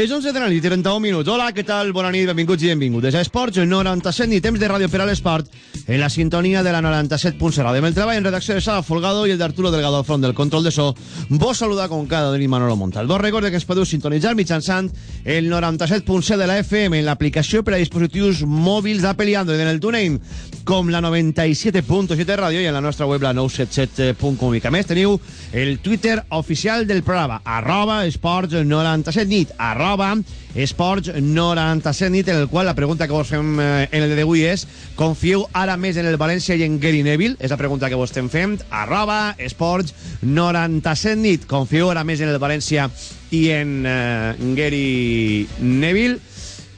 Les 11 de la nit i 31 minuts. Hola, què tal? Bona nit, benvinguts i benvingudes a Esports 97 i temps de ràdio per a l'esport en la sintonia de la 97.0. Dem el treball en redacció de Sala Folgado i el d'Arturo Delgado al front del control de so. Vos saluda com cada nit Manolo. Vos recorde que ens podeu sintonitzar mitjançant el 97.7 de la FM en l'aplicació per a dispositius mòbils d'Apple i Android en el TuneIn com la 97.7 ràdio i en la nostra web la 977.com. I que més teniu el Twitter oficial del programa arroba esports 97 nit arroba esports 97 nit, en el qual la pregunta que vos fem eh, en el d'avui és confieu ara més en el València i en Gary Neville? És la pregunta que vos estem fent. Arroba esports 97 nit. Confieu ara més en el València i en eh, Gary Neville?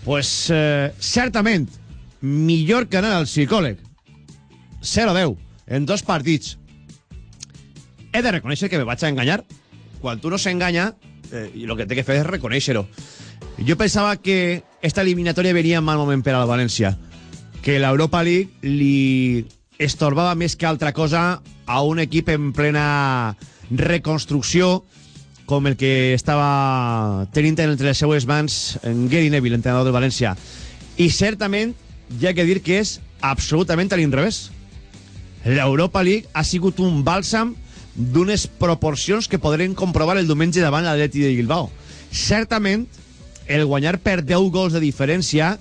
Pues eh, certament, millor que anar al psicòleg. 0-10 en dos partits. He de reconèixer que me vaig a enganyar. Quan tu no s'enganya, eh, i el que té que fer és reconèixer-ho. Jo pensava que esta eliminatòria venia en mal moment per al València, que l'Europa League li estorbava més que altra cosa a un equip en plena reconstrucció com el que estava tenint entre les seues mans en Gary Neville, entrenador del València. I certament ha que dir que és absolutament a l'inrevés. L'Europa League ha sigut un bàlsam d'unes proporcions que podrem comprovar el diumenge davant l'Atleti de Bilbao. Certament, el guanyar per 10 gols de diferència,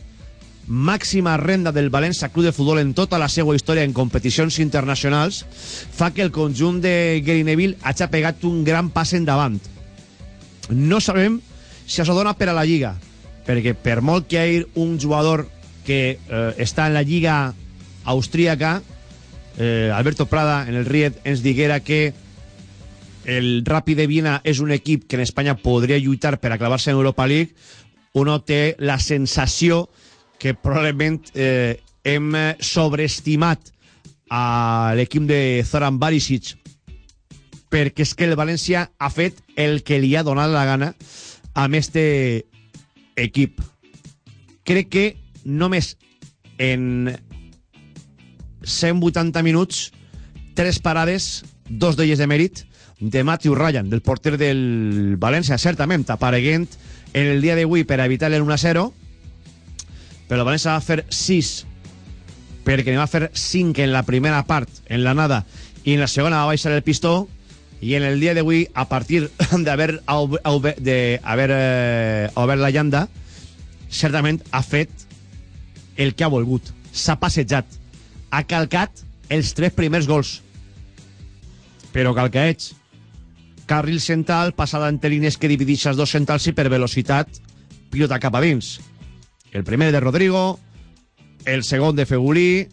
màxima renda del València Club de Futbol en tota la seva història en competicions internacionals, fa que el conjunt de Gary hagi pegat un gran pas endavant. No sabem si això dona per a la Lliga, perquè per molt que hi hagi un jugador que eh, està en la Lliga austríaca, eh, Alberto Prada en el Ried ens diguera que el Ràpid de Viena és un equip que en Espanya podria lluitar per a clavar-se en Europa League, uno té la sensació que probablement eh, hem sobreestimat a l'equip de Zoran Barisic perquè és que el València ha fet el que li ha donat la gana amb este equip. Crec que només en 180 minuts, tres parades, dos d'elles de mèrit, de Matthew Ryan, del porter del València, certament apareguent en el dia d'avui per evitar el 1-0, però el València va fer 6 perquè n'hi va fer 5 en la primera part, en la nada, i en la segona va baixar el pistó, i en el dia d'avui, a partir d'haver haver, eh, la llanda, certament ha fet el que ha volgut. S'ha passejat. Ha calcat els tres primers gols. Però calcaets. Carril central, passada entre línies que divideix els dos centrals i per velocitat, pilota cap a dins. El primer de Rodrigo, el segon de Fegulí,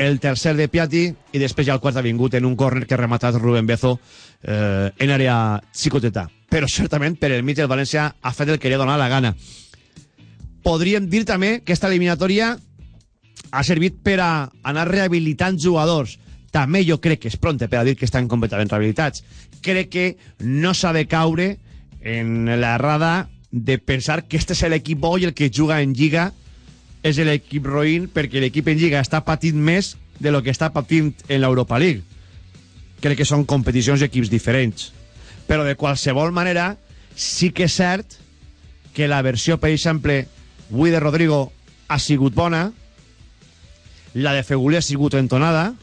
el tercer de Piatti i després ja el quart ha vingut en un córner que ha rematat Rubén Bezo eh, en àrea xicoteta. Però certament per el mig del València ha fet el que li ha donat la gana. Podríem dir també que aquesta eliminatòria ha servit per a anar rehabilitant jugadors. També jo crec que és pronte per a dir que estan completament rehabilitats. Crec que no s'ha de caure en l'errada de pensar que este és l'equip bo i el que juga en Lliga és l'equip roïn perquè l'equip en Lliga està patint més de lo que està patint en l'Europa League. Crec que són competicions i equips diferents. Però de qualsevol manera, sí que és cert que la versió, per exemple, avui de Rodrigo ha sigut bona, la de Fegulí ha sigut entonada,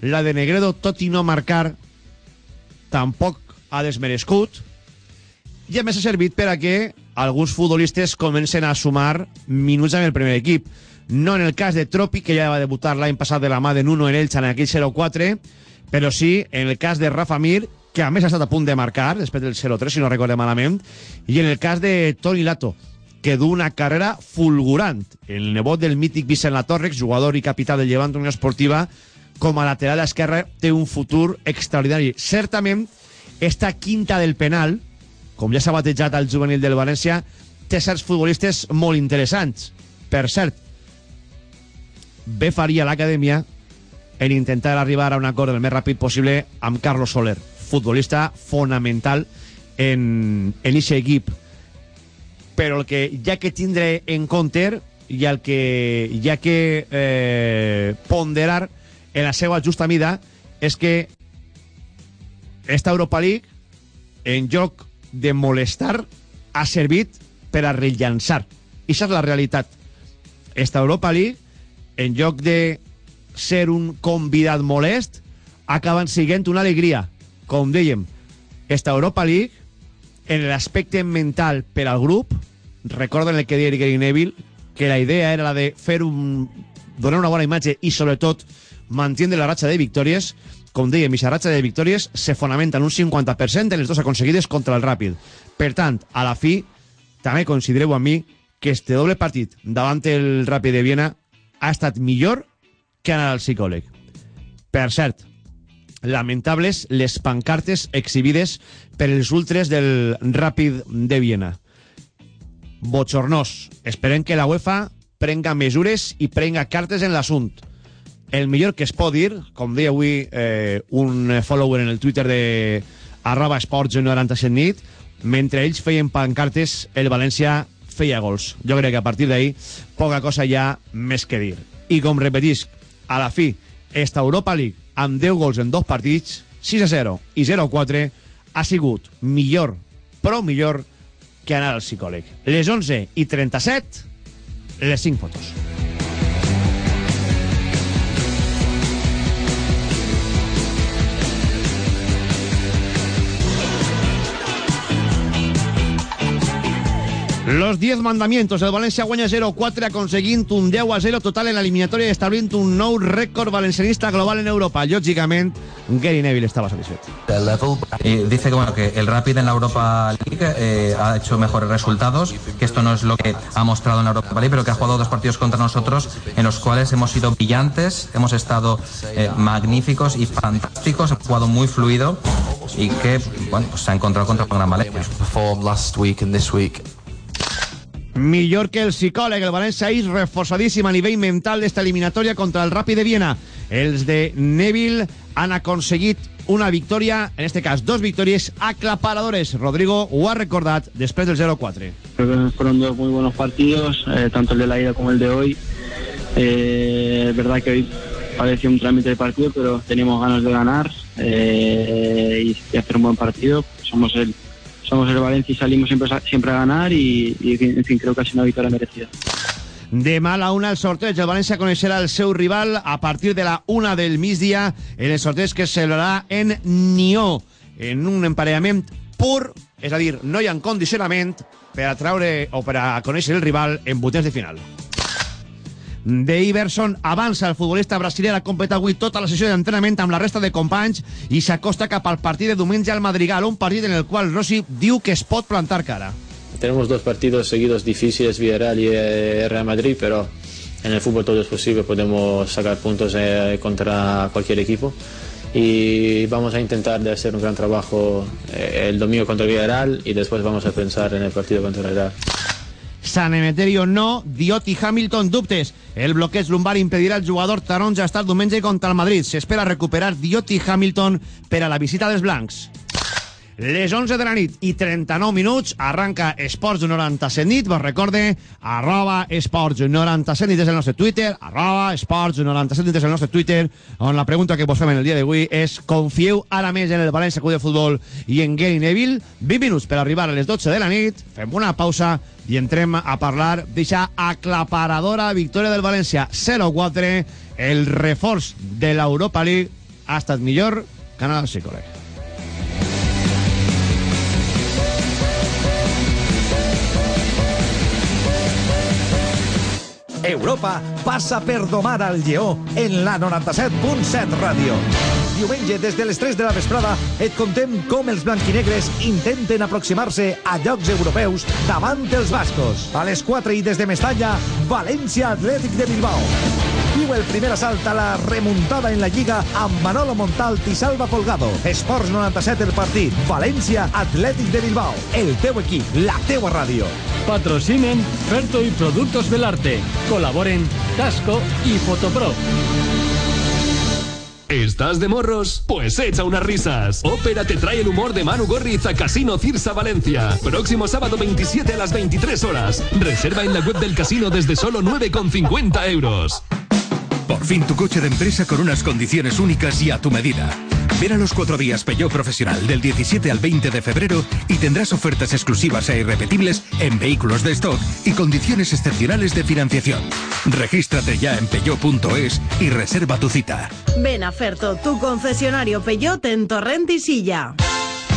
la de Negredo, tot i no marcar, tampoc ha desmerescut, i a més ha servit per a que alguns futbolistes comencen a sumar minuts amb el primer equip. No en el cas de Tropi, que ja va debutar l'any passat de la mà de Nuno en Elche en aquell 0-4, però sí en el cas de Rafa Mir, que a més ha estat a punt de marcar, després del 0-3, si no recordem malament, i en el cas de Toni Lato, que du una carrera fulgurant. El nebot del mític Vicent Latorre, jugador i capità del Llevant Unió Esportiva, com a lateral esquerra, té un futur extraordinari. Certament, esta quinta del penal, com ja s'ha batejat al juvenil del València, té certs futbolistes molt interessants. Per cert, bé faria l'acadèmia en intentar arribar a un acord el més ràpid possible amb Carlos Soler, futbolista fonamental en, en aquest equip. Però el que ja que tindre en compte i el que ja que eh, ponderar en la seva justa mida és que esta Europa League en joc de molestar ha servit per a rellançar. I és la realitat. Esta Europa League, en lloc de ser un convidat molest, acaben siguent una alegria. Com dèiem, esta Europa League, en l'aspecte mental per al grup, recorden el que deia Gary Neville, que la idea era la de fer un... donar una bona imatge i, sobretot, mantenir la ratxa de victòries, com dèiem, aquesta ratxa de victòries se fonamenta en un 50% en les dues aconseguides contra el Ràpid. Per tant, a la fi, també considereu amb mi que este doble partit davant el Ràpid de Viena ha estat millor que anar al psicòleg. Per cert, lamentables les pancartes exhibides per els ultres del Ràpid de Viena. Bochornós. Esperem que la UEFA prenga mesures i prenga cartes en l'assunt. El millor que es pot dir, com deia avui eh, un follower en el Twitter de arroba esports 97 nit, mentre ells feien pancartes, el València feia gols. Jo crec que a partir d'ahir poca cosa hi ha més que dir. I com repetisc, a la fi, esta Europa League amb 10 gols en dos partits, 6 a 0 i 0 a 4, ha sigut millor, però millor, que anar al psicòleg. Les 11 i 37, les 5 fotos. Los 10 mandamientos. El Valencia guanya 0-4 aconseguint un 10 a 0 total en la eliminatoria y establint un nou récord valencianista global en Europa. Lógicamente, Gary Neville estaba satisfecho. Y dice que, bueno, que el Rapid en la Europa League eh, ha hecho mejores resultados, que esto no es lo que ha mostrado en la Europa League, pero que ha jugado dos partidos contra nosotros en los cuales hemos sido brillantes, hemos estado eh, magníficos y fantásticos, hemos jugado muy fluido y que bueno, pues se ha encontrado contra el Gran Valencia. Millor que el psicòleg, el València és reforçadíssim a nivell mental d'esta eliminatòria contra el Ràpid de Viena. Els de Neville han aconseguit una victòria, en este cas dos victòries aclaparadores. Rodrigo ho ha recordat després del 0-4. Fueron dos muy buenos partidos, eh, tanto el de la ida como el de hoy. Eh, es verdad que hoy parecía un trámite de partido, pero teníamos ganas de ganar eh, y hacer un buen partido. Somos el somos el Valencia y salimos siempre, siempre a ganar y, y, en fin, creo que ha sido una victoria merecida. Demà a la una el sorteig. El València coneixerà el seu rival a partir de la una del migdia en el sorteig que es celebrarà en Nió, en un emparellament pur, és a dir, no hi ha condicionament per a traure o per a conèixer el rival en vuitens de final de Iverson avança el futbolista brasiler a completar avui tota la sessió d'entrenament amb la resta de companys i s'acosta cap al partit de diumenge al Madrigal, un partit en el qual Rossi diu que es pot plantar cara. Tenemos dos partidos seguidos difíciles, Villarreal y eh, Real Madrid, pero en el fútbol todo es posible, podemos sacar puntos eh, contra cualquier equipo y vamos a intentar de hacer un gran trabajo eh, el domingo contra el Villarreal y después vamos a pensar en el partido contra el Real. San Emeterio no, Diot i Hamilton dubtes. El bloqueig lumbar impedirà al jugador taronja estar diumenge contra el Madrid. S'espera recuperar Diot i Hamilton per a la visita dels blancs. Les 11 de la nit i 39 minuts arranca Esports 97 nit. Vos recorde, arroba Esports 97 nit és el nostre Twitter, arroba Esports 97 nit és el nostre Twitter, on la pregunta que vos fem en el dia d'avui és confieu ara més en el València Club de Futbol i en Gary Neville? 20 minuts per arribar a les 12 de la nit, fem una pausa i entrem a parlar d'aquesta aclaparadora victòria del València 0-4, el reforç de l'Europa League ha estat millor que anar al psicòleg. Europa passa per domar al lleó en la 97.7 ràdio. Diumenge, des de les 3 de la vesprada, et contem com els blanquinegres intenten aproximar-se a llocs europeus davant els bascos. A les 4 i des de Mestalla, València Atlètic de Bilbao. El primer assalt a la remuntada en la Lliga amb Manolo Montalt i Salva Folgado. Esports 97 el partit. València Atlètic de Bilbao. El teu equip, la teua ràdio. Patrocinen Ferto y Productos del Arte. Colaboren Casco y Fotopro. ¿Estás de morros? Pues echa unas risas. Ópera te trae el humor de Manu Gorriz a Casino Cirsa Valencia. Próximo sábado 27 a las 23 horas. Reserva en la web del casino desde solo 9,50 euros. Por fin tu coche de empresa con unas condiciones únicas y a tu medida. Ven a los cuatro días Peugeot Profesional del 17 al 20 de febrero y tendrás ofertas exclusivas e irrepetibles en vehículos de stock y condiciones excepcionales de financiación. Regístrate ya en peugeot.es y reserva tu cita. Ven a Ferto, tu concesionario Peugeot en Torrent y Silla.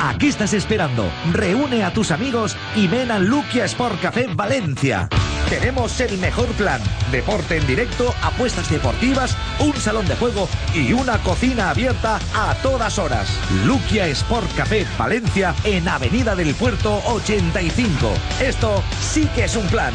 ¿A qué estás esperando? Reúne a tus amigos y ven al Luquia Sport Café Valencia. Tenemos el mejor plan. Deporte en directo, apuestas deportivas, un salón de juego y una cocina abierta a todas horas. Luquia Sport Café Valencia en Avenida del Puerto 85. Esto sí que es un plan.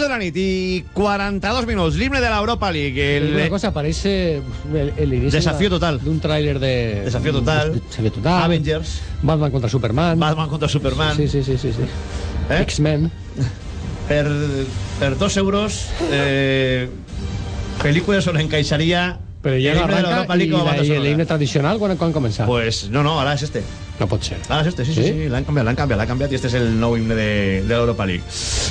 De la nit i 42 minuts. L'himne de l'Europa League. El... Una cosa parece el, el inicio Desafío de- total. de un tráiler de Desafío total. Desafío total. Avengers. Batman contra Superman. Batman contra Superman. Sí, sí, sí, sí, sí. Eh? X-Men. Per, per dos euros, eh, pel·lícules on encaixaria Pero ya el himne de l'Europa League com a banda y el himne tradicional ¿cuándo, cuándo comienza? Pues no, no, ara és este. No pot ser. Ara és este, sí, sí, sí, Sí? l'han canviat, l'han canviat, l'han canviat i este és el nou himne de, de l'Europa League.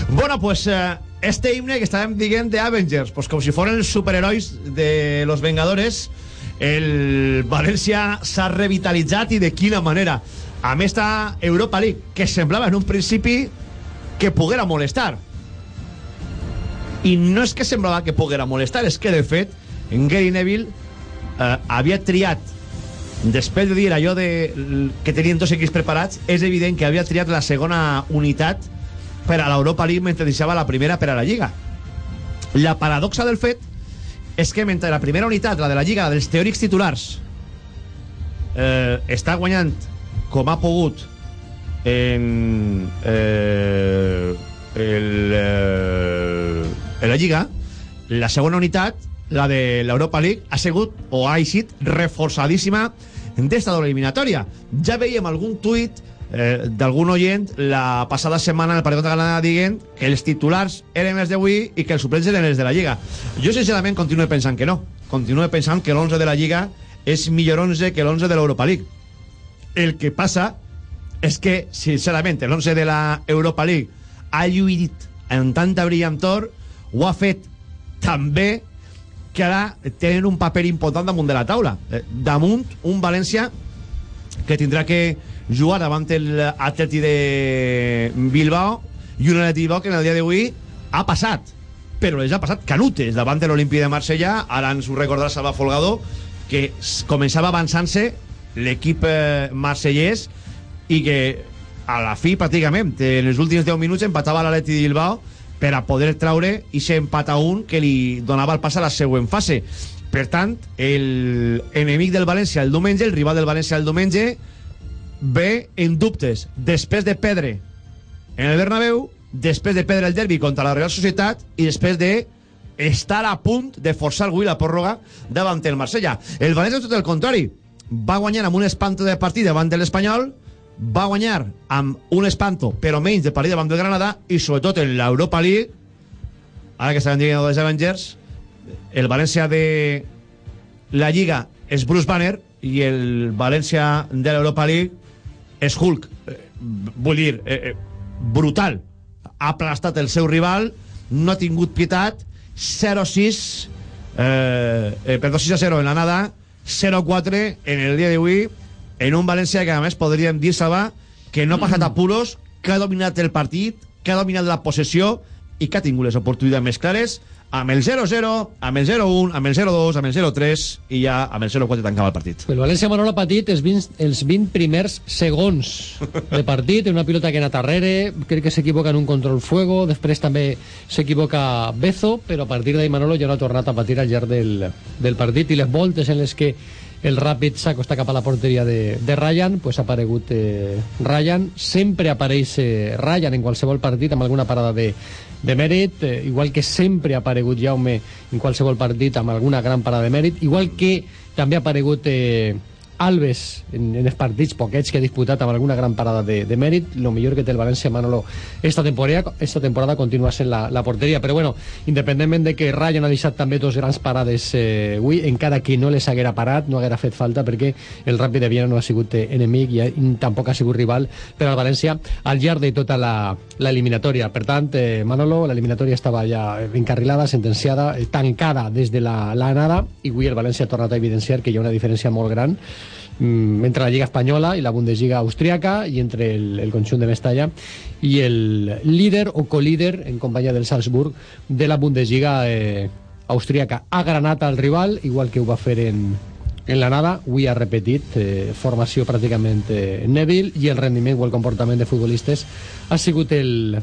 Bueno, pues eh, este himne que estàvem dient de Avengers, pues com si foren els superherois de los Vengadores, el València s'ha revitalitzat i de quina manera. Amb esta Europa League, que semblava en un principi que poguera molestar. I no és que semblava que poguera molestar, és que de fet en Gary Neville eh, havia triat després de dir allò de, que tenien dos equips preparats, és evident que havia triat la segona unitat per a l'Europa League mentre deixava la primera per a la Lliga. La paradoxa del fet és que mentre la primera unitat, la de la Lliga, la dels teòrics titulars, eh, està guanyant com ha pogut en, eh, el, eh, en la Lliga, la segona unitat, la de l'Europa League, ha sigut o ha eixit reforçadíssima d'esta doble eliminatòria. Ja veiem algun tuit eh, d'algun oient la passada setmana en el partit Granada dient que els titulars eren els d'avui i que els suplents eren els de la Lliga. Jo sincerament continuo pensant que no. Continuo pensant que l'11 de la Lliga és millor 11 que l'11 de l'Europa League. El que passa és que, sincerament, l'11 de la Europa League ha lluït amb tanta brillantor, ho ha fet tan bé que ara tenen un paper important damunt de la taula. Eh, damunt un València que tindrà que jugar davant l'Atleti de Bilbao i un Atleti Bilbao que en el dia d'avui ha passat però les ha passat canutes davant de l'Olimpia de Marsella ara ens ho recordarà Salva Folgado que començava avançant-se l'equip eh, marsellès i que a la fi pràcticament en els últims 10 minuts empatava l'Atleti de Bilbao per a poder traure i ser empat a un que li donava el pas a la següent fase per tant el enemic del València el diumenge, el rival del València el diumenge ve en dubtes després de perdre en el Bernabéu després de perdre el derbi contra la Real Societat i després de estar a punt de forçar avui la pròrroga davant el Marsella. El València, tot el contrari, va guanyar amb un espanto de partit davant de l'Espanyol, va guanyar amb un espanto, però menys de partit davant del Granada, i sobretot en l'Europa League, ara que estan dient els Avengers, el València de la Lliga és Bruce Banner i el València de l'Europa League és Hulk. Eh, vull dir, eh, eh, brutal. Ha aplastat el seu rival, no ha tingut pietat, 0-6, eh, eh, perdó, 6-0 en la nada, 0-4 en el dia d'avui, en un València que a més podríem dir, Salva, que no ha passat apuros, que ha dominat el partit, que ha dominat la possessió i que ha tingut les oportunitats més clares amb el 0-0, amb el 0-1, amb el 0-2, amb el 0-3 i ja amb el 0-4 tancava el partit. El València Manolo ha patit els 20, els 20 primers segons de partit, en una pilota que ha anat darrere, crec que s'equivoca en un control fuego, després també s'equivoca Bezo, però a partir d'ahir Manolo ja no ha tornat a patir al llarg del, del partit i les voltes en les que el Ràpid s'acosta cap a la porteria de, de Ryan, pues ha aparegut eh, Ryan, sempre apareix eh, Ryan en qualsevol partit amb alguna parada de, de mèrit, eh, igual que sempre ha aparegut Jaume en qualsevol partit amb alguna gran parada de mèrit, igual que també ha aparegut eh, Alves en, en els partits poquets que ha disputat amb alguna gran parada de, de mèrit, lo millor que té el València Manolo esta temporada, esta temporada continua sent la, la porteria, però bueno, independentment de que Ryan ha deixat també dos grans parades eh, avui, encara que no les haguera parat, no haguera fet falta perquè el Ràpid de Viena no ha sigut eh, enemic i, i tampoc ha sigut rival per al València al llarg de tota la, la eliminatòria. Per tant, eh, Manolo, l'eliminatòria estava ja encarrilada, sentenciada, eh, tancada des de la, la i avui el València ha tornat a evidenciar que hi ha una diferència molt gran entre la Lliga Espanyola i la Bundesliga austríaca i entre el, el conjunt de Mestalla i el líder o colíder en companyia del Salzburg de la Bundesliga eh, austríaca. Ha granat al rival, igual que ho va fer en, en l'anada, avui ha repetit eh, formació pràcticament eh, Neville i el rendiment o el comportament de futbolistes ha sigut el,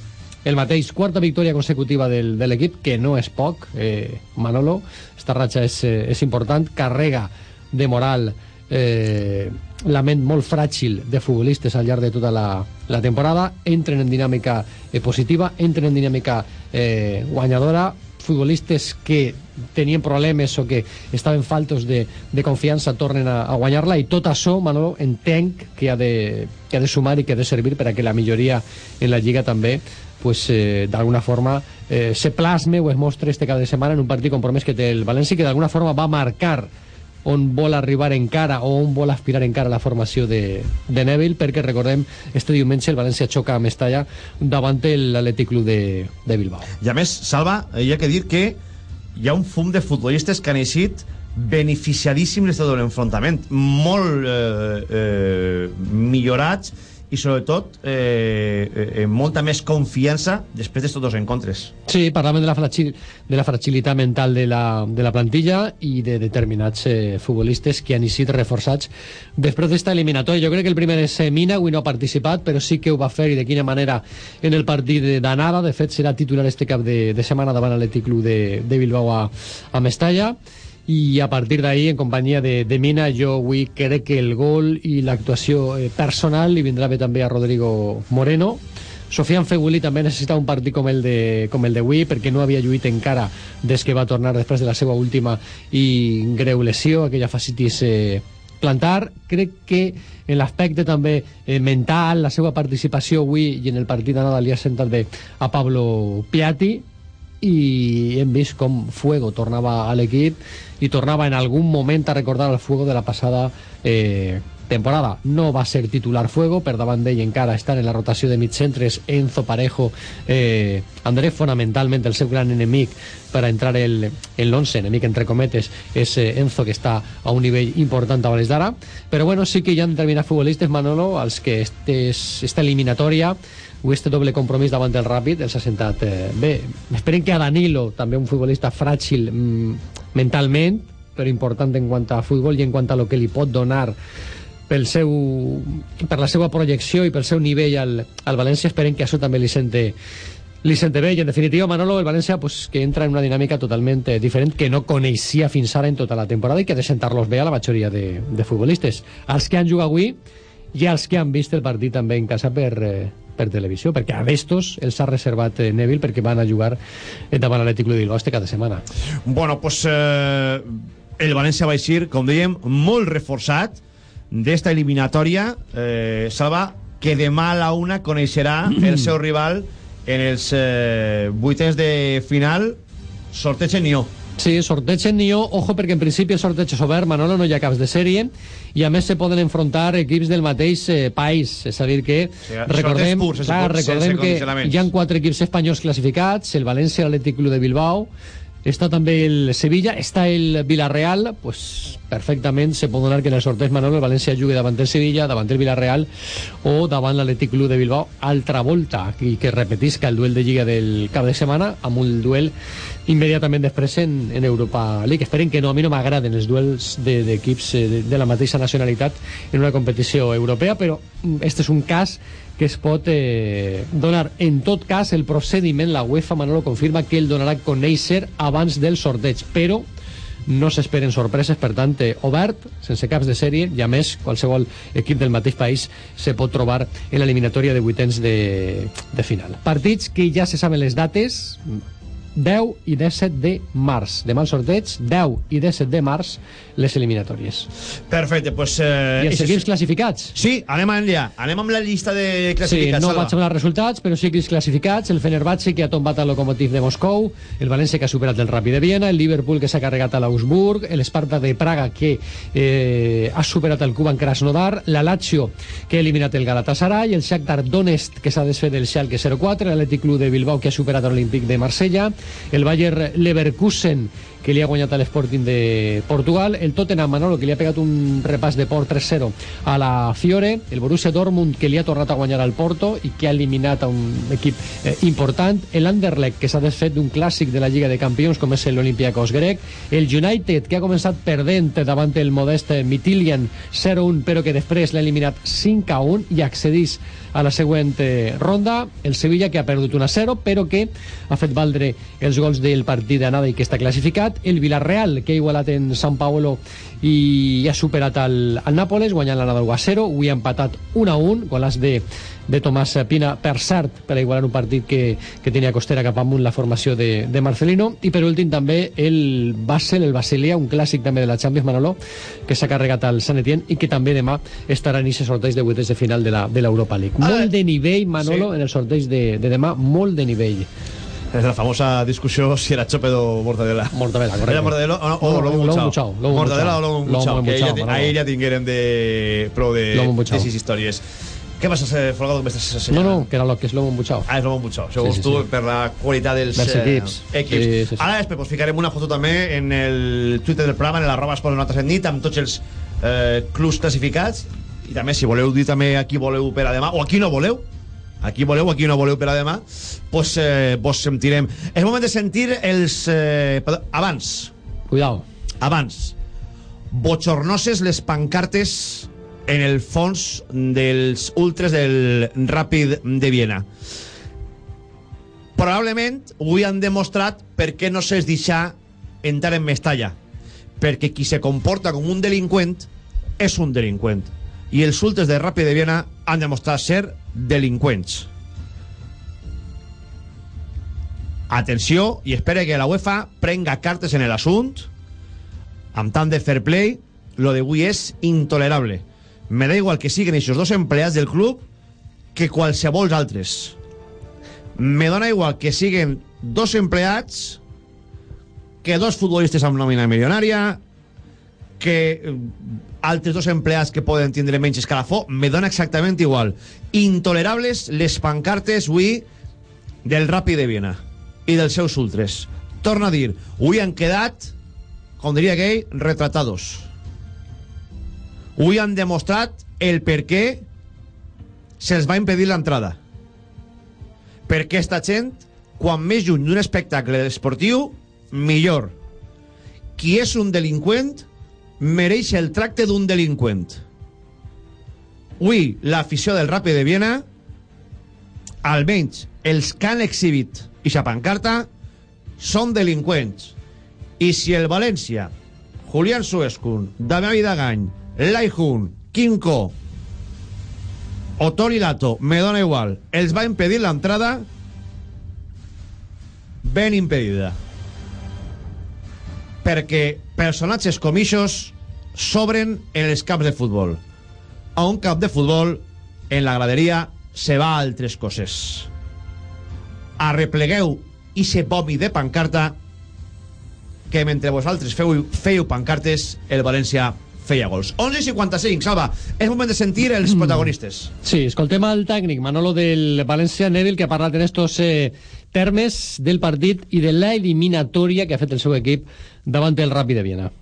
el mateix. Quarta victòria consecutiva del, de l'equip, que no és poc, eh, Manolo. Esta ratxa és, eh, és important, carrega de moral eh, la ment molt fràgil de futbolistes al llarg de tota la, la temporada, entren en dinàmica eh, positiva, entren en dinàmica eh, guanyadora, futbolistes que tenien problemes o que estaven faltos de, de confiança tornen a, a guanyar-la i tot això, Manolo, entenc que ha, de, que ha de sumar i que ha de servir per a que la milloria en la Lliga també pues, eh, d'alguna forma eh, se plasme o es mostre este cada setmana en un partit compromès que té el València que d'alguna forma va marcar on vol arribar encara o on vol aspirar encara la formació de, de Neville perquè recordem, este diumenge el València xoca a Mestalla davant l'Atlètic Club de, de Bilbao. I a més, Salva, hi ha que dir que hi ha un fum de futbolistes que han eixit beneficiadíssims de l'enfrontament, molt eh, eh, millorats i sobretot eh, eh, molta més confiança després d'estos dos encontres. Sí, parlàvem de la, fragil, de la fragilitat mental de la, de la plantilla i de determinats eh, futbolistes que han eixit reforçats després d'esta eliminatòria. Jo crec que el primer és eh, Mina, avui no ha participat, però sí que ho va fer i de quina manera en el partit d'anada. De fet, serà titular este cap de, de setmana davant l'Atlètic Club de, de Bilbao a, a Mestalla i a partir d'ahí, en companyia de, de Mina, jo avui crec que el gol i l'actuació eh, personal li vindrà bé també a Rodrigo Moreno. Sofian Feguli també necessita un partit com el de com el d'avui perquè no havia lluit encara des que va tornar després de la seva última i greu lesió, aquella facitis eh, plantar. Crec que en l'aspecte també eh, mental, la seva participació avui i en el partit d'anada li ha sentat bé a Pablo Piatti i hem vist Fuego tornava a l'equip i tornava en algun moment a recordar el Fuego de la passada eh, temporada. No va ser titular Fuego, per davant d'ell encara estan en la rotació de mitcentres Enzo Parejo, eh, André fonamentalment el seu gran enemic per a entrar el, en l'11, enemic entre cometes, és eh, Enzo que està a un nivell important a Vales d'ara, però bueno, sí que hi ha determinats futbolistes, Manolo, als que estes, esta eliminatòria o este doble compromís davant del Ràpid els ha sentat eh, bé. Esperen que a Danilo, també un futbolista fràgil mm, mentalment, però important en quant a futbol i en quant a lo que li pot donar pel seu, per la seva projecció i pel seu nivell al, al València, esperen que això també li sente li sente bé i en definitiva Manolo el València pues, que entra en una dinàmica totalment eh, diferent que no coneixia fins ara en tota la temporada i que ha de sentar-los bé a la majoria de, de futbolistes els que han jugat avui i els que han vist el partit també en casa per, eh, per televisió, perquè a d'estos els ha reservat eh, Neville perquè van a jugar eh, davant l'Atlètic Club de Bilbao este cada setmana. Bueno, pues eh, el València va eixir, com dèiem, molt reforçat d'esta eliminatòria. Eh, Salva, que demà a la una coneixerà el seu rival en els eh, vuitens de final. Sorteig en Nió. Sí, sorteig en Nió, ojo perquè en principi el sorteig és obert, Manolo, no hi ha caps de sèrie, i a més se poden enfrontar equips del mateix eh, país, és a dir que recordem, pur, clar, por- recordem que hi ha quatre equips espanyols classificats, el València, l'Atlètic Club de Bilbao, està també el Sevilla, està el Villarreal, pues perfectament se pot donar que en el sorteig Manolo el València jugui davant el Sevilla, davant el Villarreal o davant l'Atlètic Club de Bilbao. Altra volta i que repetisca el duel de Lliga del cap de setmana amb un duel immediatament després en, en Europa League. Esperen que no, a mi no m'agraden els duels d'equips de, de, de la mateixa nacionalitat en una competició europea, però este és un cas que es pot eh, donar. En tot cas, el procediment, la UEFA, Manolo, confirma que el donarà a conèixer abans del sorteig, però no s'esperen sorpreses, per tant, eh, obert, sense caps de sèrie, i a més, qualsevol equip del mateix país se pot trobar en l'eliminatòria de vuitens de, de final. Partits que ja se saben les dates, 10 i 17 de març. Demà el sorteig, 10 i 17 de març, les eliminatòries. Perfecte, doncs... Eh, I els equips classificats? Sí, anem allà. Anem amb la llista de classificats. Sí, no Salva. vaig amb els resultats, però sí equips classificats. El Fenerbahce, que ha tombat el Lokomotiv de Moscou, el València, que ha superat el Ràpid de Viena, el Liverpool, que s'ha carregat a l'Augsburg, l'Esparta de Praga, que eh, ha superat el Kuban Krasnodar, la Lazio, que ha eliminat el Galatasaray, el Shakhtar Donetsk, que s'ha desfet del Schalke 04, l'Atlètic Club de Bilbao, que ha superat l'Olímpic de Marsella, el Bayer Leverkusen, que li ha guanyat a l'Sporting de Portugal, el Tottenham Manolo, que li ha pegat un repàs de port 3-0 a la Fiore, el Borussia Dortmund, que li ha tornat a guanyar al Porto i que ha eliminat a un equip eh, important, el Anderlecht, que s'ha desfet d'un clàssic de la Lliga de Campions, com és l'Olympiacos grec, el United, que ha començat perdent davant el modest Mitilian 0-1, però que després l'ha eliminat 5-1 i accedís a la següent eh, ronda, el Sevilla que ha perdut 1-0 però que ha fet valdre els gols del partit d'anada i que està classificat. El Villarreal que ha igualat en San Paolo i ha superat el, el Nàpoles guanyant l'anada 1-0 avui ha empatat 1-1 golàs de, de Tomàs Pina per cert per igualar un partit que, que tenia costera cap amunt la formació de, de Marcelino i per últim també el Basel, el Basilea un clàssic també de la Champions Manolo que s'ha carregat al Sant Etienne i que també demà estarà en aquest sorteig de vuitens de final de la- de l'Europa League molt de nivell Manolo sí. en el sorteig de, de demà molt de nivell És la famosa discussió si era Chope o Mortadela. Mortadela, correcte. Era Mortadela o, o, lomo Mortadela o lomo Manolo. ahir ja tingueren de prou de, de sis històries. Què passa, eh, Folgado, que m'estàs no, assenyalant? no, que era lo que és l'homo embuchao Ah, és l'homo embuchao. Segons Sí, sí, tu, sí. per la qualitat dels, Dels eh, equips. equips. Sí, sí, sí. Ara després pues, ficarem una foto també en el Twitter del programa, en l'arroba esports nosaltres en nit, amb tots els eh, clubs classificats. I també, si voleu dir també a qui voleu per a demà, o a qui no voleu, a qui voleu, a qui no voleu per a demà, pues, eh, vos sentirem. És moment de sentir els... Eh, perdó, abans, cuidao abans, bochornoses les pancartes en el fons dels ultres del Ràpid de Viena. Probablement avui han demostrat per què no s'es deixar entrar en Mestalla. Perquè qui se comporta com un delinqüent és un delinqüent. I els ultres de Ràpid de Viena han demostrat ser delinqüents. Atenció, i espere que la UEFA prenga cartes en l'assunt amb tant de fair play, lo d'avui és intolerable. Me da igual que siguen aquests dos empleats del club que qualsevol altres. Me dona igual que siguen dos empleats que dos futbolistes amb nòmina milionària que eh, altres dos empleats que poden tindre menys escalafó me dona exactament igual intolerables les pancartes avui del Ràpid de Viena i dels seus ultres torna a dir, avui han quedat com diria aquell, retratados. Avui han demostrat el per què se'ls va impedir l'entrada. Perquè esta gent, quan més lluny d'un espectacle esportiu, millor. Qui és un delinqüent mereix el tracte d'un delinqüent. Avui, l'afició del Ràpid de Viena, almenys els que han exhibit i sa pancarta, són delinqüents. I si el València, Julián Suescun, Damià Vidagany, Laihun, Quinco o Toni Lato, me dona igual, els va impedir l'entrada, ben impedida. Perquè personatges comixos s'obren en els camps de futbol. A un camp de futbol, en la graderia, se va a altres coses. Arreplegueu i se vomi de pancarta que mentre vosaltres feu, feu pancartes, el València feia gols. 11 i 55, Salva, és moment de sentir els protagonistes. Sí, escoltem al tècnic Manolo del València Neville que ha parlat en estos eh, termes del partit i de la eliminatòria que ha fet el seu equip davant el Ràpid de Viena.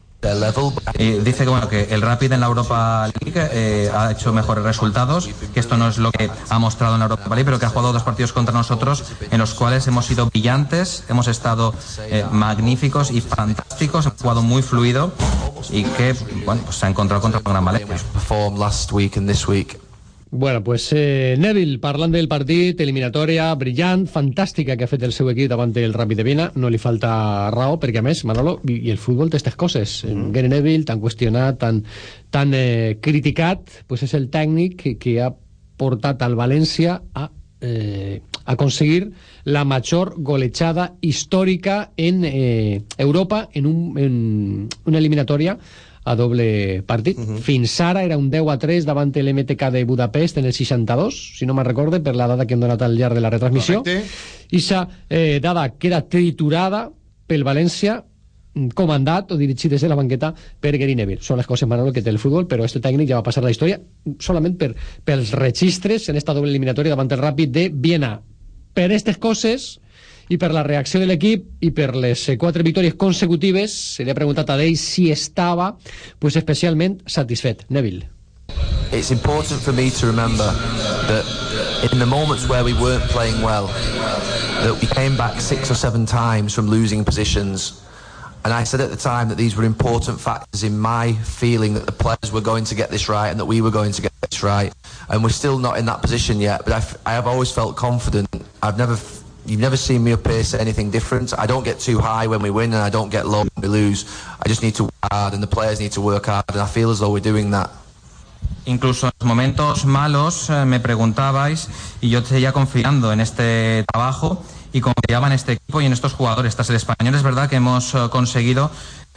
Eh, dice que, bueno, que el Rapid en la Europa League eh, ha hecho mejores resultados, que esto no es lo que ha mostrado en la Europa League, pero que ha jugado dos partidos contra nosotros en los cuales hemos sido brillantes, hemos estado eh, magníficos y fantásticos, hemos jugado muy fluido y que bueno, pues se ha encontrado contra un gran Valencia. Bueno, pues eh, Neville, parlant del partit, eliminatòria brillant, fantàstica que ha fet el seu equip davant del Ràpid de Viena, no li falta raó, perquè a més, Manolo, i, i el futbol té aquestes coses. Mm. Gary Neville, tan qüestionat, tan, tan eh, criticat, pues és el tècnic que, que ha portat al València a eh, aconseguir la major golejada històrica en eh, Europa en, un, en una eliminatòria a doble partit. Uh -huh. Fins ara era un 10 a 3 davant l'MTK de Budapest en el 62, si no me'n recorde, per la dada que hem donat al llarg de la retransmissió. I sa eh, dada queda triturada pel València comandat o dirigit des de la banqueta per Gary Neville. Són les coses, Manolo, que té el futbol, però este tècnic ja va passar la història solament per, pels registres en esta doble eliminatòria davant el Ràpid de Viena. Per aquestes coses, i per la reacció de l'equip i per les eh, quatre victòries consecutives se li ha preguntat a ell si estava pues, especialment satisfet Neville It's important for me to remember that in the moments where we weren't playing well that we came back six or seven times from losing positions and I said at the time that these were important factors in my feeling that the players were going to get this right and that we were going to get this right. And we're still not in that position yet, but I've, I have always felt confident. I've never You've never seen me up here say anything different. I don't get too high when we win and I don't get low when we lose. I just need to work hard and the players need to work hard and I feel as though we're doing that. Incluso en los momentos malos eh, me preguntabais y yo seguía confiando en este trabajo y confiaba en este equipo y en estos jugadores. Tras el español es verdad que hemos eh, conseguido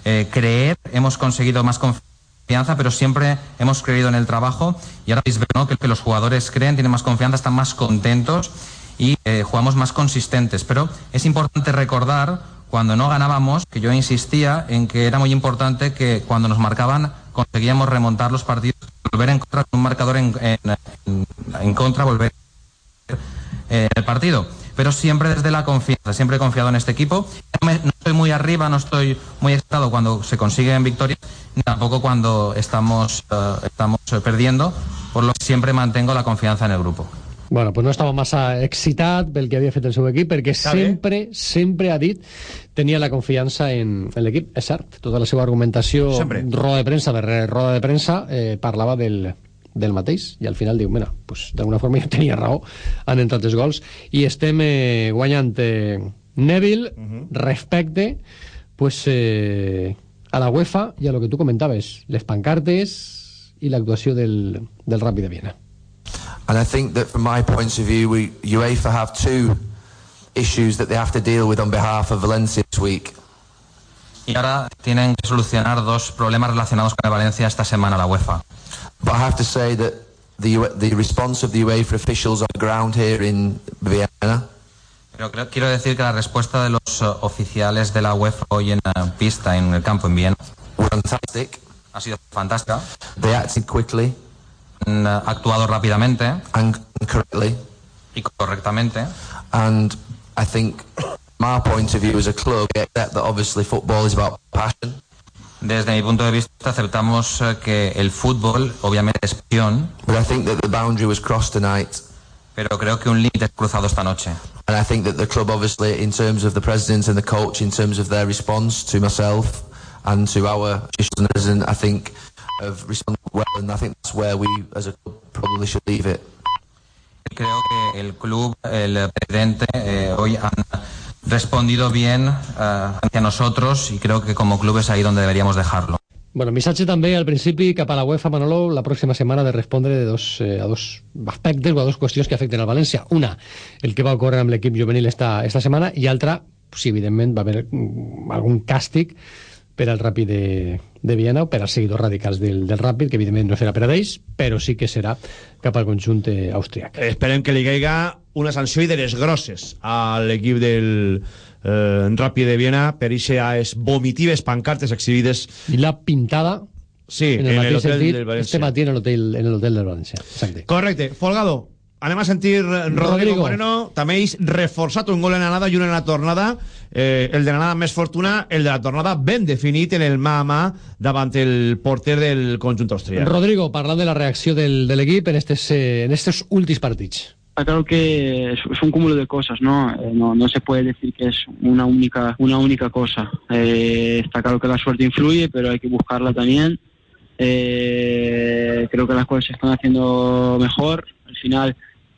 eh, creer, hemos conseguido más confianza, pero siempre hemos creído en el trabajo y ahora veis ¿no? que, los jugadores creen, tienen más confianza, están más contentos y eh, jugamos más consistentes. Pero es importante recordar, cuando no ganábamos, que yo insistía en que era muy importante que cuando nos marcaban conseguíamos remontar los partidos, volver en contra un marcador en, en, contra, volver el partido. Pero siempre desde la confianza, siempre he confiado en este equipo. No, me, no estoy muy arriba, no estoy muy excitado cuando se consiguen victorias, ni tampoco cuando estamos, uh, estamos perdiendo, por lo que siempre mantengo la confianza en el grupo. Bueno, pues no estava massa excitat pel que havia fet el seu equip, perquè Està sempre, bé. sempre ha dit tenia la confiança en, en l'equip. És cert, tota la seva argumentació, sempre. roda de premsa, darrere roda de premsa, eh, parlava del, del mateix, i al final diu, mira, pues, d'alguna forma jo tenia raó, han entrat els gols, i estem eh, guanyant eh, Neville, uh -huh. respecte, pues, eh, a la UEFA i a lo que tu comentaves, les pancartes i l'actuació del, del Ràpid de Viena. And I think that from my point of view, we, UEFA have two issues that they have to deal with on behalf of Valencia this week. Y ahora tienen que solucionar dos problemas relacionados con el Valencia esta semana la UEFA. But I have to say that the, the response of the UEFA officials on the ground here in Vienna Pero creo, quiero decir que la respuesta de los uh, oficiales de la UEFA hoy en uh, pista, en el campo en Viena, fantastic. ha sido fantástica. They acted quickly. han actuado rápidamente and correctly. y correctamente. And I think my point of view as a club, that obviously football is about passion. Desde mi punto de vista aceptamos eh, que el fútbol obviamente es pasión. But I think that the boundary was crossed tonight. Pero creo que un límite cruzado esta noche. And I think that the club obviously in terms of the president and the coach in terms of their response to myself and to our and I think have responded well, and I think that's where we, as a club, probably should leave it. Creo que el club, el presidente, eh, hoy han respondido bien uh, hacia nosotros y creo que como club es ahí donde deberíamos dejarlo. Bueno, missatge també al principi cap a la UEFA, Manolo, la pròxima setmana de respondre de dos, eh, a dos aspectes o a dos qüestions que afecten al València. Una, el que va ocórrer amb l'equip juvenil esta, esta setmana, i altra, si evidentment va haver mm, algun càstig per al Ràpid de, de Viena o per als seguidors radicals del, del Ràpid, que evidentment no serà per a ells, però sí que serà cap al conjunt eh, austríac. Esperem que li caiga una sanció i de les grosses a l'equip del eh, Ràpid de Viena per aquestes vomitives pancartes exhibides. I la pintada sí, en el en mateix sentit, este matí en l'hotel del València. Exacte. Correcte. Folgado, anem a sentir Rodrigo, Rodrigo. Moreno, també ells reforçat un gol en anada i un en la tornada, eh, el de l'anada més fortuna, el de la tornada ben definit en el mà a mà davant el porter del conjunt austríac. Rodrigo, parlant de la reacció del, de l'equip en estos, eh, en estos últims partits. Está claro que es, es un cúmulo de cosas, ¿no? Eh, no, no se puede decir que es una única, una única cosa. Eh, está claro que la suerte influye, pero hay que buscarla también. Eh, creo que las cosas se están haciendo mejor. Al final,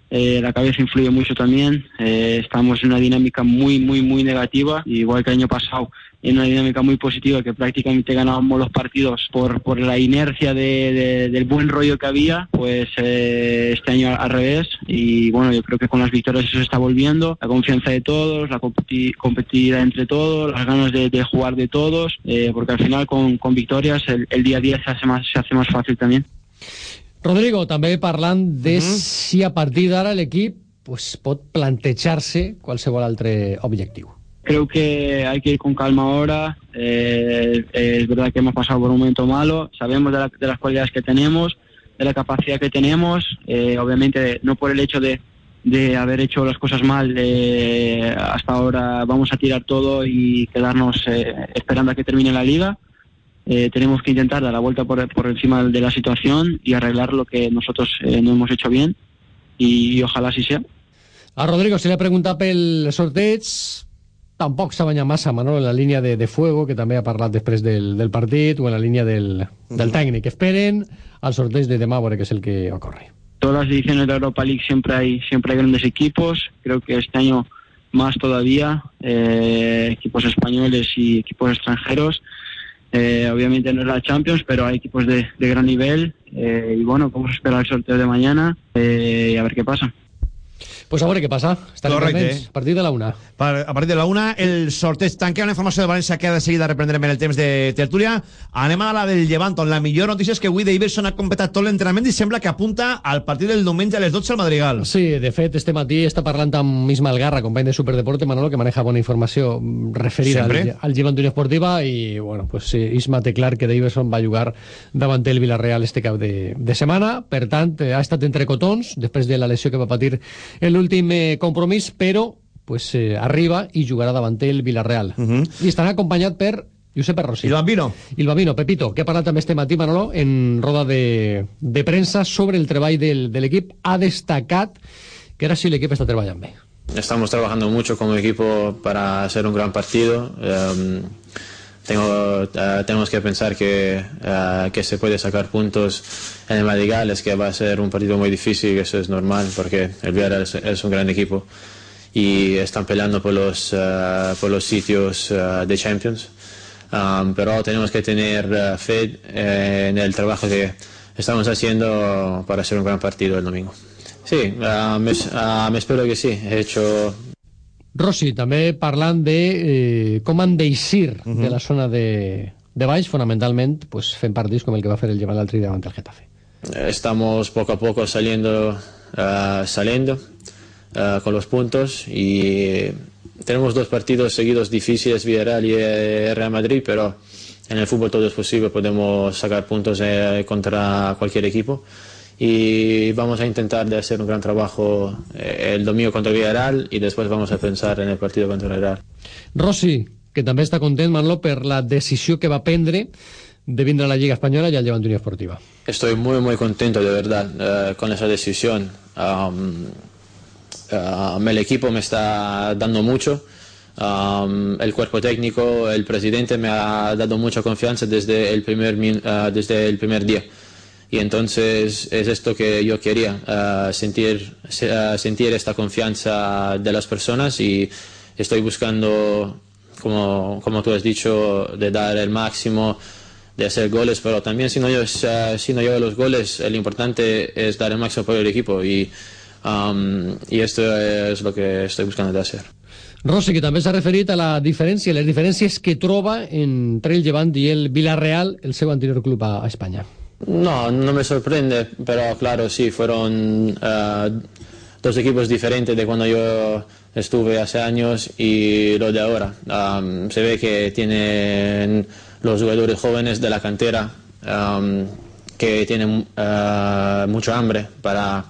eh, la cabeza influye mucho también. Eh, estamos en una dinámica muy, muy, muy negativa, igual que el año pasado, en una dinámica muy positiva, que prácticamente ganábamos los partidos por, por la inercia de- de- del buen rollo que había, pues eh, este año al revés. Y bueno, yo creo que con las victorias eso se está volviendo, la confianza de todos, la competi- competitividad entre todos, las ganas de, de jugar de todos, eh, porque al final con, con victorias el, el día a día se hace más, se hace más fácil también. Rodrigo, també parlant de si a partir d'ara l'equip pues, pot plantejar-se qualsevol altre objectiu. Creo que hay que ir con calma ahora. Eh, eh, es verdad que hemos pasado por un momento malo. Sabemos de, la- de las cualidades que tenemos, de la capacidad que tenemos. Eh, obviamente, no por el hecho de, de haber hecho las cosas mal eh, hasta ahora vamos a tirar todo y quedarnos eh, esperando a que termine la liga. Eh, tenemos que intentar dar la vuelta por, por encima de la situación y arreglar lo que nosotros eh, no hemos hecho bien. Y, ojalá así sea. A Rodrigo se li ha preguntat pel sorteig, tampoc s'ha banyat massa Manolo en la línia de, de fuego, que també ha parlat després del, del partit, o en la línia del, del tècnic. Esperen al sorteig de demà, a veure què és el que ocorre. todas las ediciones de Europa League siempre hay siempre hay grandes equipos. Creo que este año más todavía eh, equipos españoles y equipos extranjeros. Eh, obviamente no es la Champions, pero hay equipos de, de gran nivel. eh, y bueno, vamos a esperar el sorteo de mañana eh, y a ver qué pasa. Pues a veure què passa. Estarem Correcte. A partir de la una. Per- A partir de la una, el sorteig. Tanquem la informació de València, que de seguida reprendrem en el temps de tertúlia. Anem a la del Llevant, on la millor notícia és que avui Davidson ha completat tot l'entrenament i sembla que apunta al partit del diumenge a les 12 al Madrigal. Sí, de fet, este matí està parlant amb Ismael Garra, company de Superdeporte, Manolo, que maneja bona informació referida al, Sempre. al Girona Unió Esportiva i, bueno, pues, eh, Isma té clar que Davidson va jugar davant el Villarreal este cap de, de setmana, per tant, ha estat entre cotons, després de la lesió que va patir en l'últim eh, compromís, però pues, eh, arriba i jugarà davant el Villarreal. I estarà acompanyat per Josep Rossi. I el Bambino. I el Bambino, Pepito, que ha parlat també este matí, Manolo, en roda de, de premsa sobre el treball del, de l'equip. Ha destacat que ara sí l'equip està treballant bé. Estamos trabajando mucho como equipo para hacer un gran partido. Em, tengo, eh, tenemos que pensar que, eh, que se puede sacar puntos en el Madrigal, es que va a ser un partido muy difícil, eso es normal porque el Villarreal es, es un gran equipo y están peleando por los, eh, por los sitios de Champions. Um, pero tenemos que tener fe en el trabajo que estamos haciendo para hacer un gran partido el domingo. Sí, me, me espero que sí. He hecho Rossi, també parlant de eh, com han d'eixir uh -huh. de la zona de, de baix, fonamentalment, pues, fent partits com el que va fer el Llevant l'altre davant el Getafe. estamos poco a poco saliendo, ah, saliendo ah, con los puntos y tenemos dos partidos seguidos difíciles, Villarreal y eh, Real Madrid, pero en el fútbol todo es posible, podemos sacar puntos eh, contra cualquier equipo y vamos a intentar de hacer un gran trabajo eh, el domingo contra Villarreal y después vamos a pensar en el partido contra el Real. Rossi, que també està content, Manolo, per la decisió que va prendre de vindre a la Lliga Espanyola i al Llevant Unió Esportiva. Estoy muy, muy contento, de verdad, eh, con esa decisión. Am, el equipo me está dando mucho. Am, el cuerpo técnico, el presidente me ha dado mucha confianza desde el primer, ah, desde el primer día. Y entonces es esto que yo quería, ah, sentir, se- ah, sentir esta confianza de las personas y estoy buscando, como, como tú has dicho, de dar el máximo, de hacer goles, pero también si no, yo, si no llevo los goles, lo importante es dar el máximo por el equipo y, am, y esto es lo que estoy buscando de hacer. Rossi, que també s'ha referit a la diferència, les diferències que troba entre el Llevant i el Villarreal, el seu anterior club a Espanya. No, no me sorprende, pero claro, sí, fueron eh, dos equipos diferentes de cuando yo estuve hace años y lo de ahora. Se ve que tienen los jugadores jóvenes de la cantera que tienen eh, mucho hambre para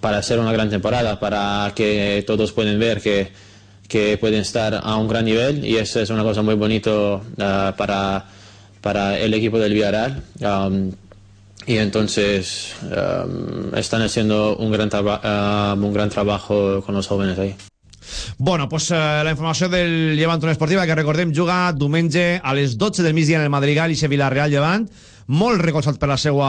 para hacer una gran temporada, para que todos pueden ver que, que pueden estar a un gran nivel y eso es una cosa muy bonito ah, para, para el equipo del Villarreal. Am, y entonces am, están haciendo un gran, traba- am, un gran trabajo con los jóvenes ahí. Bueno, pues eh, la informació del Llevant Esportiva, que recordem, juga diumenge a les 12 del migdia en el Madrigal i se Villarreal Llevant, molt recolzat per la seva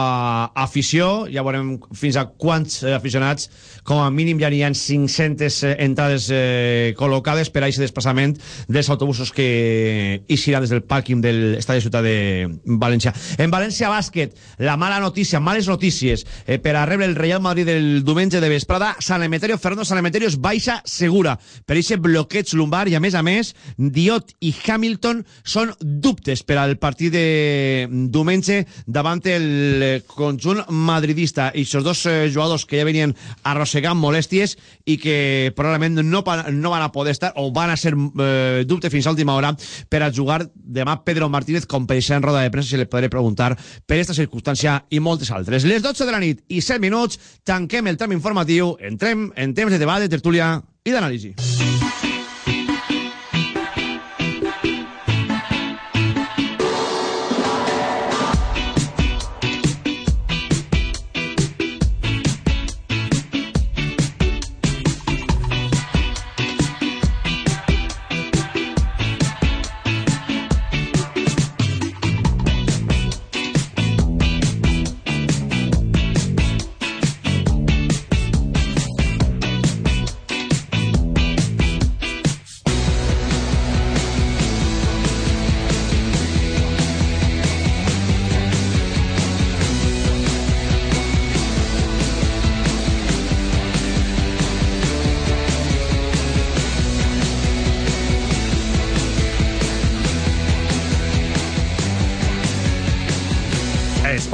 afició, ja veurem fins a quants eh, aficionats, com a mínim ja n'hi ha 500 eh, entrades eh, col·locades per a aquest desplaçament dels autobusos que ixiran des del pàrquing de l'estadi Ciutat de València. En València Bàsquet, la mala notícia, males notícies eh, per a rebre el Real Madrid del diumenge de vesprada, San Emeterio, Fernando San Emeterio es baixa segura. Per aquest bloqueig lumbar i a més a més Diot i Hamilton són dubtes per al partit de diumenge davant el eh, conjunt madridista i aquests dos eh, jugadors que ja venien arrossegant molèsties i que probablement no, no van a poder estar o van a ser eh, dubte fins a última hora per a jugar demà Pedro Martínez compareixerà en roda de premsa si li podré preguntar per aquesta circumstància i moltes altres. Les 12 de la nit i 7 minuts tanquem el tram informatiu, entrem en temps de debat, de tertúlia i d'anàlisi.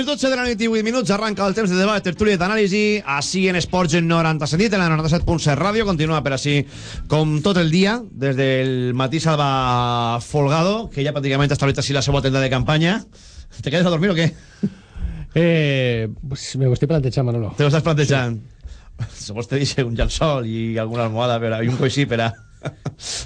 Les 12 de la nit i 8 minuts arranca el temps de debat, tertúlia d'anàlisi així en Esports en 97 en la 97.7 ràdio continua per així com tot el dia des del matí Salva Folgado que ja pràcticament està ahorita així la seva tenda de campanya te quedes a dormir o què? Eh, pues me lo estoy planteando, Manolo. te lo estàs plantejant si vols te deixe un llençol i alguna almohada per a, i un coixí per a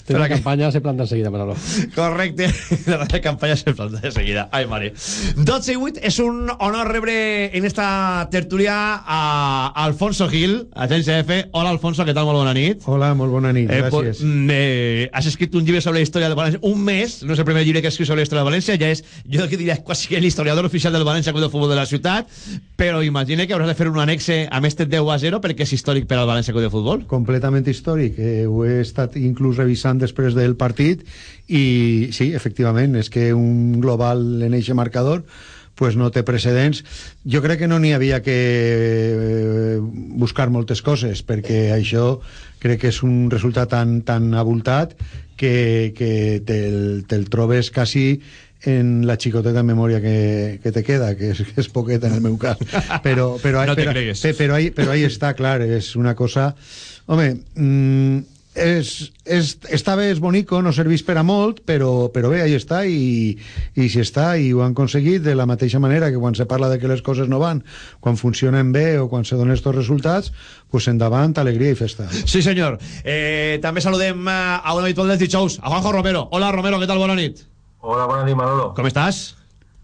Pero la campaña se planta enseguida, Manolo. Correcte, la de campanya se planta de seguida. Ai, mare. 12 i 8 és un honor rebre en esta tertúlia a Alfonso Gil, agència F. Hola, Alfonso, què tal? Molt bona nit. Hola, molt bona nit, Eh, gràcies. mm, eh, has escrit un llibre sobre la història de València. Un mes, no és el primer llibre que escriu sobre la història de València, ja és, jo que diria, quasi que l'historiador oficial del València Club de Futbol de la ciutat, però imagina que hauràs de fer un anexe amb este 10 a 0 perquè és històric per al València Club de Futbol. completament històric. Eh, ho he estat inclús revisant després del partit i sí, efectivament, és que un global en eixe marcador pues no té precedents. Jo crec que no n'hi havia que eh, buscar moltes coses, perquè això crec que és un resultat tan, tan abultat que, que te'l te trobes quasi en la xicoteta memòria que, que te queda, que és, que és poqueta en el meu cas. Però, però, No te però, cregues. pe- però, ahí, però ahí està, clar, és una cosa... Home, mm, és, és, està bé, és bonico, no serveix per a molt, però, però bé, ahí està, i, i si està, i ho han aconseguit de la mateixa manera que quan se parla de que les coses no van, quan funcionen bé o quan se donen estos resultats, pues endavant, alegria i festa. Sí, senyor. Eh, també saludem eh, a un habitual dels dijous, a Juanjo Romero. Hola, Romero, què tal? Bona nit. Hola, bona nit, Manolo. Com estàs?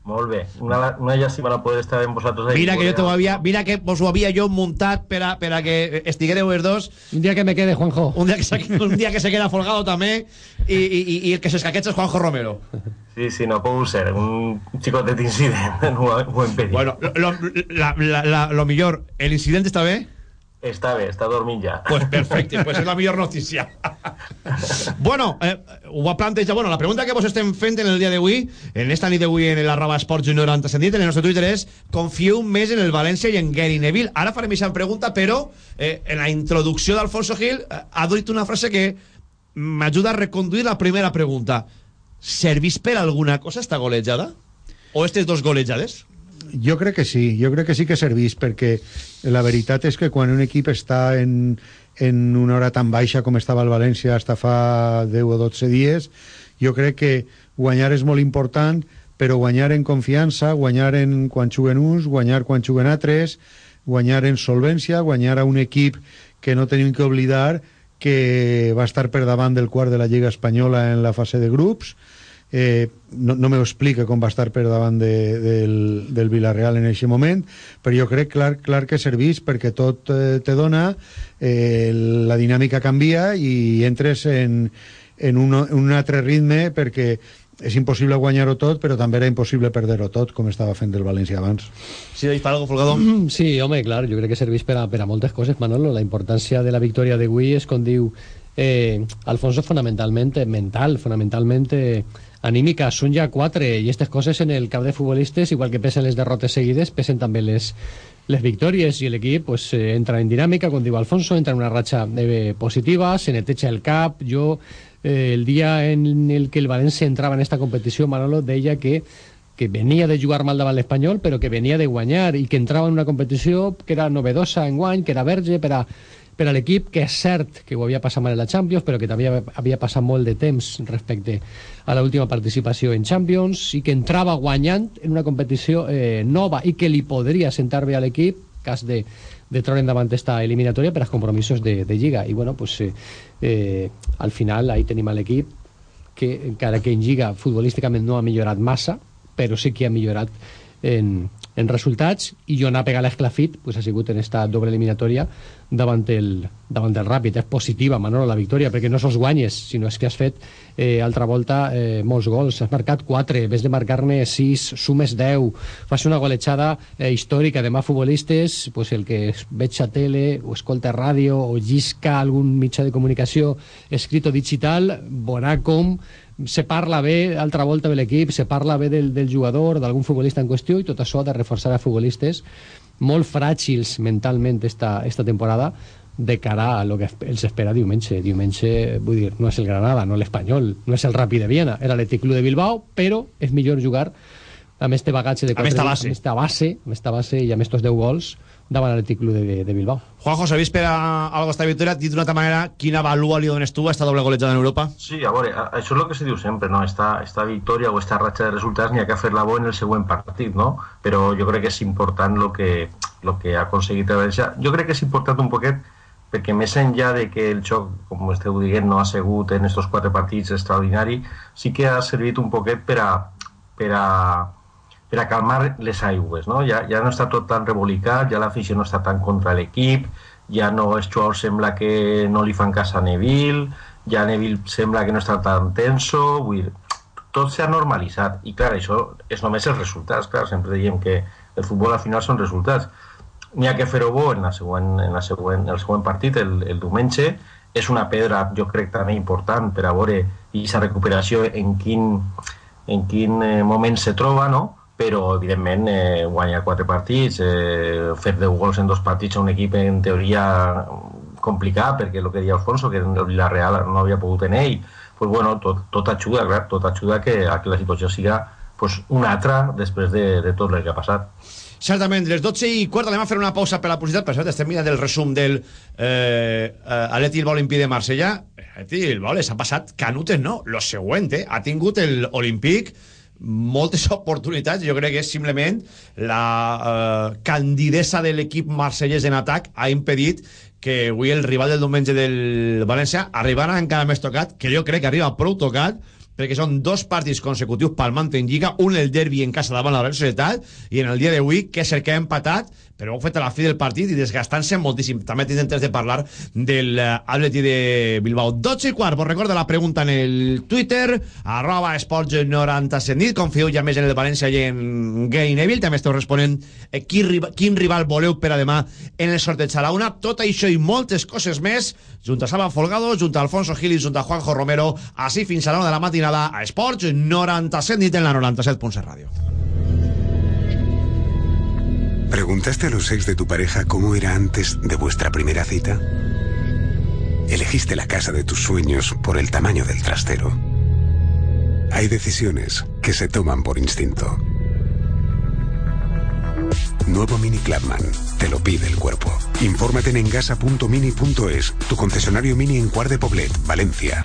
Molt bé. Una, una llàstima no poder estar amb vosaltres ahí. Mira que jo te ho havia, mira que vos ho havia jo muntat per a, per a que estiguéreu els dos. Un día que me quede, Juanjo. Un día que se, un día que se queda folgado també i, i, i- el que se escaqueja és Juanjo Romero. Sí, sí, no puedo ser. Un xicotet incident no ho, ho hem pedit. Bueno, lo, la, la, la, lo millor, el incident està bé? Està bé, està dormint ja. Pues perfecte, pues és la millor notícia. bueno, eh, ho va plantejar... Bueno, la pregunta que vos estem fent en el dia d'avui, en esta nit d'avui en l'arroba esports 90 sentit, en el nostre Twitter és confieu més en el València i en Gary Neville. Ara farem aquesta pregunta, però eh, en la introducció d'Alfonso Gil eh, ha dit una frase que m'ajuda a reconduir la primera pregunta. servís per alguna cosa esta golejada? O estes dos golejades? Jo crec que sí, jo crec que sí que servís, perquè la veritat és que quan un equip està en, en una hora tan baixa com estava el València hasta fa 10 o 12 dies, jo crec que guanyar és molt important, però guanyar en confiança, guanyar en quan juguen uns, guanyar quan juguen altres, guanyar en solvència, guanyar a un equip que no tenim que oblidar que va estar per davant del quart de la Lliga Espanyola en la fase de grups, eh, no, no m'ho explica com va estar per davant de, del, del Villarreal en aquest moment, però jo crec clar, clar que servís perquè tot eh, te dona, eh, la dinàmica canvia i entres en, en un, un altre ritme perquè és impossible guanyar-ho tot, però també era impossible perdre-ho tot, com estava fent el València abans. Sí, dispara algo, Folgado? Sí, home, clar, jo crec que serveix per a, per a moltes coses, Manolo. La importància de la victòria d'avui és, com diu eh, Alfonso, fonamentalment mental, fonamentalment eh, anímica. Són ja quatre, i aquestes coses en el cap de futbolistes, igual que pesen les derrotes seguides, pesen també les, les victòries i l'equip pues, eh, entra en dinàmica, com diu Alfonso, entra en una ratxa eh, positiva, se neteja el cap, jo eh, el dia en el que el València entrava en esta competició, Manolo deia que que venia de jugar mal davant l'Espanyol, però que venia de guanyar i que entrava en una competició que era novedosa en guany, que era verge per a, per a l'equip, que és cert que ho havia passat mal en la Champions, però que també havia passat molt de temps respecte a l'última participació en Champions i que entrava guanyant en una competició eh, nova i que li podria sentar bé a l'equip, cas de, de treure endavant esta eliminatòria per als compromisos de, de Lliga. I bueno, pues, eh, eh, al final ahí tenim l'equip que encara que en Lliga futbolísticament no ha millorat massa, però sí que ha millorat en, en resultats i jo anar a pegar l'esclafit pues, ha sigut en esta doble eliminatòria davant el, davant el Ràpid. És positiva, Manolo, la victòria, perquè no sols guanyes, sinó és que has fet eh, altra volta eh, molts gols. Has marcat 4, ves de marcar-ne 6, sumes 10, fas una golejada eh, històrica. Demà futbolistes, pues, el que veig a tele o escolta ràdio o llisca algun mitjà de comunicació escrit o digital, veurà com se parla bé, altra volta de l'equip, se parla bé del, del jugador, d'algun futbolista en qüestió, i tot això ha de reforçar a futbolistes molt fràgils mentalment esta, esta temporada de cara a lo que els espera diumenge. Diumenge, vull dir, no és el Granada, no l'Espanyol, no és el Ràpid de Viena, era l'Atlètic Club de Bilbao, però és millor jugar amb este bagatge de Amb esta base. amb esta base, amb esta base i amb estos 10 gols davant l'Atlètic Club de, de Bilbao. Juanjo, ¿sabéis per a algo esta victòria? Dit d'una altra manera, quina valua li dones tu a esta doble golejada en Europa? Sí, a veure, això és el que se diu sempre, no? Esta, esta victòria o esta ratxa de resultats n'hi ha que fer-la bo en el següent partit, no? Però jo crec que és important el que, lo que ha aconseguit el València. Jo crec que és important un poquet perquè més enllà de que el xoc, com esteu dient, no ha sigut en estos quatre partits extraordinari, sí que ha servit un poquet per a, per a, per a calmar les aigües, no? Ja, ja no està tot tan rebolicat, ja l'afició no està tan contra l'equip, ja no els jugadors sembla que no li fan cas a Neville, ja Neville sembla que no està tan tenso, vull dir, tot s'ha normalitzat i clar, això és només els resultats, clar, sempre diem que el futbol al final són resultats. N'hi ha que fer-ho bo en, la següent, en, la següent, en el següent partit, el, el diumenge, és una pedra, jo crec, també important per a veure aquesta recuperació en quin, en quin eh, moment se troba, no? Però evidentment eh, guanyar quatre partits, eh, fer 10 gols en dos partits a un equip en teoria complicat, perquè el que deia Alfonso, que el Villarreal no havia pogut en ell, pues bueno, tot, tot ajuda, clar, tot ajuda que, a que la situació siga pues, una altra després de, de tot el que ha passat. Certament, les 12 i quart anem a fer una pausa per la publicitat, per cert, estem mirant el resum del eh, eh, Atleti Bilbao Olímpic de Marsella. Atleti Bilbao les ha passat canutes, no? Lo següent, eh? Ha tingut el Olímpic moltes oportunitats, jo crec que és simplement la eh, candidesa de l'equip marsellès en atac ha impedit que avui el rival del diumenge del València arribara encara més tocat, que jo crec que arriba prou tocat, perquè són dos partits consecutius palmant en Lliga, un el derbi en casa davant la Real Societat i en el dia d'avui, que és el que ha empatat però ho fet a la fi del partit i desgastant-se moltíssim. També tindrem temps de parlar del eh, Atleti de Bilbao. 12 i quart, vos recordo la pregunta en el Twitter, arroba esports 97 nit, confieu ja més en el València i en Gary Neville, també esteu responent eh, quin, rival, quin rival voleu per a demà en el sorteig a la una. Tot això i moltes coses més, junt a Salva Folgado, junt a Alfonso Gil i junt a Juanjo Romero, així fins a la de la matinada a Esports 97 nit en la 97.7 Ràdio. ¿Preguntaste a los ex de tu pareja cómo era antes de vuestra primera cita? ¿Elegiste la casa de tus sueños por el tamaño del trastero? Hay decisiones que se toman por instinto. Nuevo Mini Clubman. Te lo pide el cuerpo. Infórmate en engasa.mini.es, tu concesionario Mini en Cuart de Poblet, Valencia.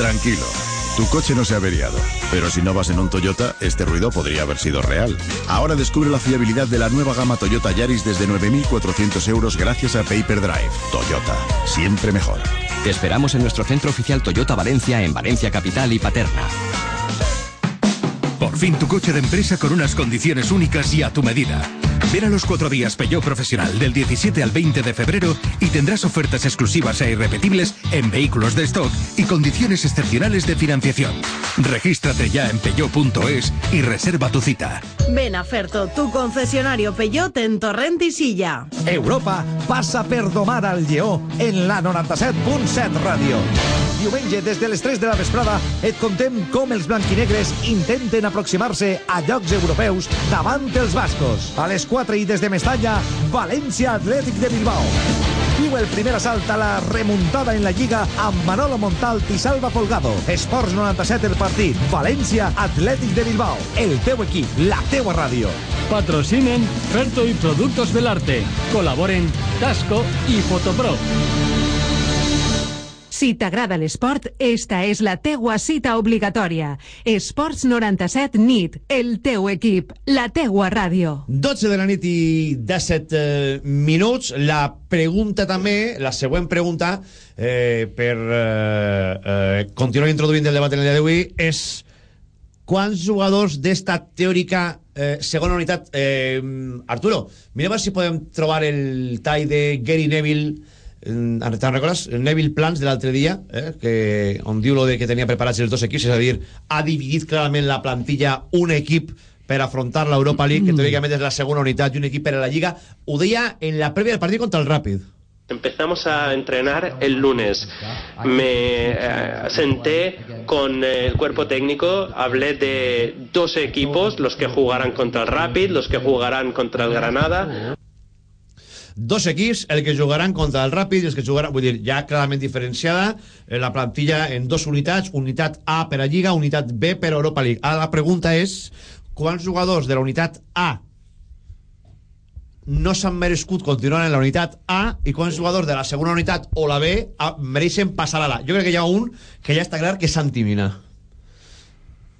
Tranquilo, tu coche no se ha averiado, pero si no vas en un Toyota, este ruido podría haber sido real. Ahora descubre la fiabilidad de la nueva gama Toyota Yaris desde 9.400 euros gracias a Paper Drive. Toyota, siempre mejor. Te esperamos en nuestro centro oficial Toyota Valencia en Valencia Capital y Paterna. Por fin tu coche de empresa con unas condiciones únicas y a tu medida. Ven a los cuatro días Peugeot Profesional del 17 al 20 de febrero y tendrás ofertas exclusivas e irrepetibles en vehículos de stock y condiciones excepcionales de financiación. Regístrate ya en peugeot.es y reserva tu cita. Ven a Ferto, tu concesionario Peugeot en Torrent i Silla. Europa passa per domar al lleó en la 97.7 ràdio. Diumenge, des de les 3 de la vesprada, et contem com els blanquinegres intenten aproximar-se a llocs europeus davant els bascos. A les 4 i des de Mestalla, València Atlètic de Bilbao. Viu el primer assalt a la remuntada en la Lliga amb Manolo Montalt i Salva Folgado. Esports 97 el partit. València Atlètic de Bilbao. El teu equip, la teua ràdio. Patrocinen Ferto y Productos del Arte. Colaboren Tasco y Fotopro. Si t'agrada l'esport, esta és la teua cita obligatòria. Esports 97 NIT, el teu equip, la teua ràdio. 12 de la nit i 17 eh, minuts. La pregunta també, la següent pregunta, eh, per eh, eh, continuar introduint el debat en el dia d'avui, és quants jugadors d'esta teòrica eh, segona unitat... Eh, Arturo, veure si podem trobar el tall de Gary Neville Te'n recordes? El Neville Plans de l'altre dia, eh? que, on diu lo de que tenia preparats els dos equips, és a dir, ha dividit clarament la plantilla un equip per afrontar l'Europa League, que teóricamente és la segona unitat, i un equip per a la Lliga. Ho deia en la prèvia del partit contra el Ràpid. Empezamos a entrenar el lunes. Me eh, senté con el cuerpo técnico, hablé de dos equipos, los que jugarán contra el Rapid, los que jugarán contra el Granada. Dos equips, el que jugaran contra el Ràpid i els que jugaran, vull dir, ja clarament diferenciada eh, la plantilla en dos unitats, unitat A per a Lliga, unitat B per a Europa League. Ara la pregunta és quants jugadors de la unitat A no s'han merescut continuar en la unitat A i quants jugadors de la segona unitat o la B mereixen passar a la. Jo crec que hi ha un que ja està clar que és Santi Mina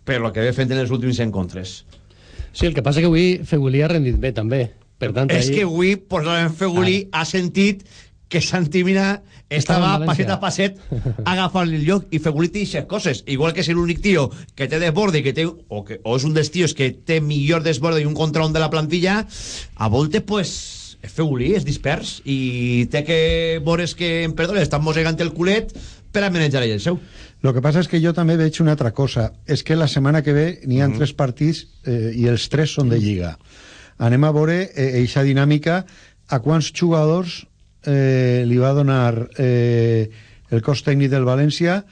per lo que ve fent en els últims encontres. Sí, el que passa que avui Fegulí ha rendit bé, també. Per tant, és ahí... que avui, posament Fegulí ha sentit que Santi Mina estava passet a passet agafant el lloc i Fegulí té aquestes coses. Igual que és l'únic tio que té desborde que té, o, que, o és un dels tios que té millor desborde i un contra un de la plantilla, a voltes, pues, és Fegulí, és dispers i té que veure que, en perdó, li estan mossegant el culet per a manejar ell el seu. Lo que passa és que jo també veig una altra cosa. És que la setmana que ve n'hi ha Mhm. tres partits eh, i els tres són de Lliga. Anem a veure eh, eixa dinàmica a quants jugadors eh, li va donar eh, el cos tècnic del València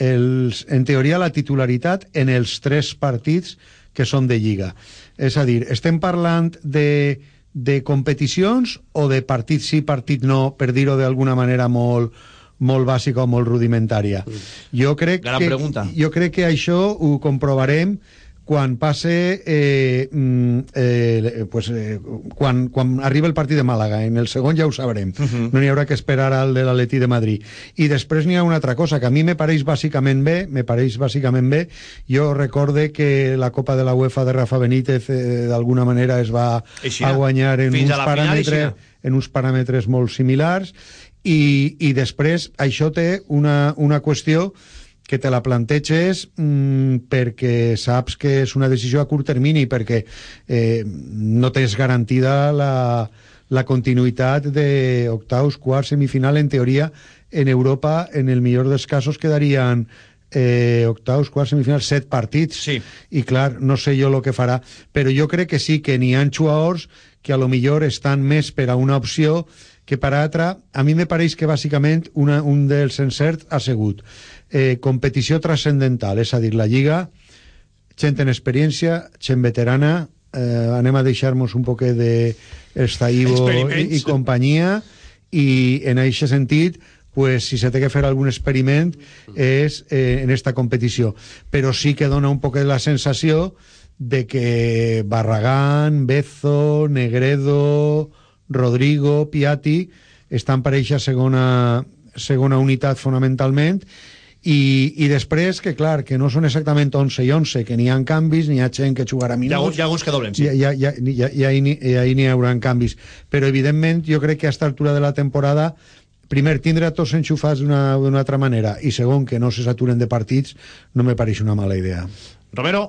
els, en teoria la titularitat en els tres partits que són de Lliga. És a dir, estem parlant de, de competicions o de partit sí, partit no, per dir-ho d'alguna manera molt, molt bàsica o molt rudimentària. Jo crec, Gran que, pregunta. jo crec que això ho comprovarem quan passe eh, mm, eh, pues, eh, quan, quan arriba el partit de Màlaga en el segon ja ho sabrem. Mhm. no n'hi haurà que esperar al de l'Atleti de Madrid. I després n'hi ha una altra cosa que a mi me pareix bàsicament bé me pareix bàsicament bé. Jo recorde que la Copa de la UEFA de Rafa Benítez eh, d'alguna manera es va Eixirà. a guanyar en Fins uns, paràmetres, en uns paràmetres molt similars. I, i després això té una, una qüestió que te la planteges mm, perquè saps que és una decisió a curt termini perquè eh, no tens garantida la, la continuïtat d'octaus, quarts, semifinal en teoria en Europa en el millor dels casos quedarien eh, octaus, quarts, semifinals, set partits. Sí. I clar, no sé jo el que farà, però jo crec que sí que n'hi ha jugadors que a lo millor estan més per a una opció que per altra. A mi me pareix que bàsicament una, un dels encerts ha sigut eh, competició transcendental, és a dir, la Lliga, gent en experiència, gent veterana, eh, anem a deixar-nos un poquet de Estaivo i, i companyia, i en aquest sentit pues, si se té que fer algun experiment és eh, en esta competició però sí que dona un poc la sensació de que Barragán, Bezo, Negredo Rodrigo, Piatti estan per eixa segona, segona unitat fonamentalment. I, i després que clar, que no són exactament 11 i 11 que n'hi ha canvis, n'hi ha gent que jugarà Hi ha, minuts. hi ha alguns que doblen, sí. ja, ja, ja, ja, ja, hi, hi, hi, n'hi haurà canvis. Però evidentment jo crec que a esta altura de la temporada primer, tindre a tots enxufats d'una d'una altra manera i segon, que no se saturen de partits no me pareix una mala idea. Romero?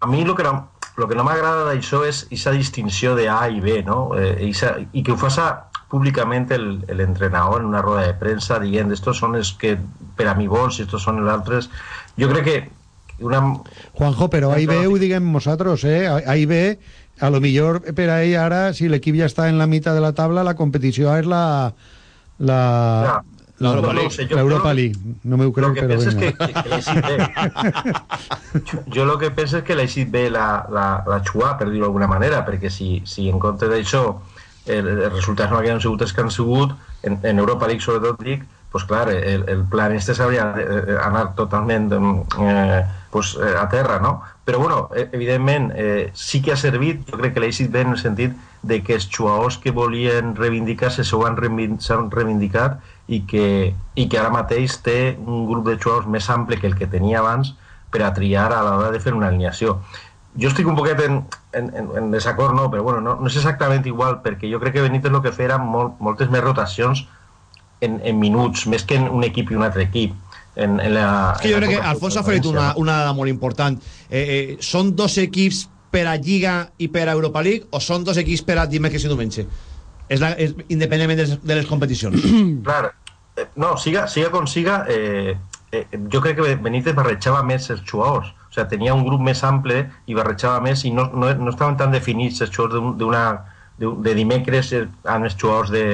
A mi el que no, lo que no m'agrada d'això és aquesta distinció de A i B, no? Eh, isa, I que ho faça públicament el- l'entrenador en una roda de premsa dient estos són els que per a mi bons i estos són els altres. Jo crec que una... Juanjo, però ahí ve ho diguem nosaltres, eh? ahí ve a lo millor per a ell ara si l'equip ja està en la mitad de la tabla la competició és la la L'Europa League. No, no l'Europa jo- League no m'ho crec Lo però vinga. que, que, que l'eixit bé. Jo- Jo el que penso és que l'eixit bé la, la, la xua, per dir-ho d'alguna manera, perquè si, si en compte d'això el, els resultats no haguessin sigut els que han sigut, en, en Europa League sobretot dic, pues clar, el, el plan este s'hauria d'anar totalment eh, pues, eh, a terra, no? Però bueno, eh, evidentment eh, sí que ha servit, jo crec que l'èxit ve en el sentit de que els jugadors que volien reivindicar-se s'ho han reivindicat i que, i que ara mateix té un grup de jugadors més ample que el que tenia abans per a triar a l'hora de fer una alineació. Jo estic un poquet en, en, en, en desacord, no, però bueno, no, no és exactament igual, perquè jo crec que Benítez el que feia eren molt, moltes més rotacions en, en minuts, més que en un equip i un altre equip. En, en la, És que jo crec que Copa Alfons ha fet una, una dada molt important. Eh, eh, són dos equips per a Lliga i per a Europa League o són dos equips per a dimecres i diumenge? És la, és, independentment de les, de les competicions. Clar, no, siga, siga com siga, eh, eh, jo crec que Benítez barrejava més els jugadors. O sigui, tenia un grup més ample i barrejava més i no, no, no estaven tan definits els jugadors d'una de, de dimecres eh, amb els jugadors de,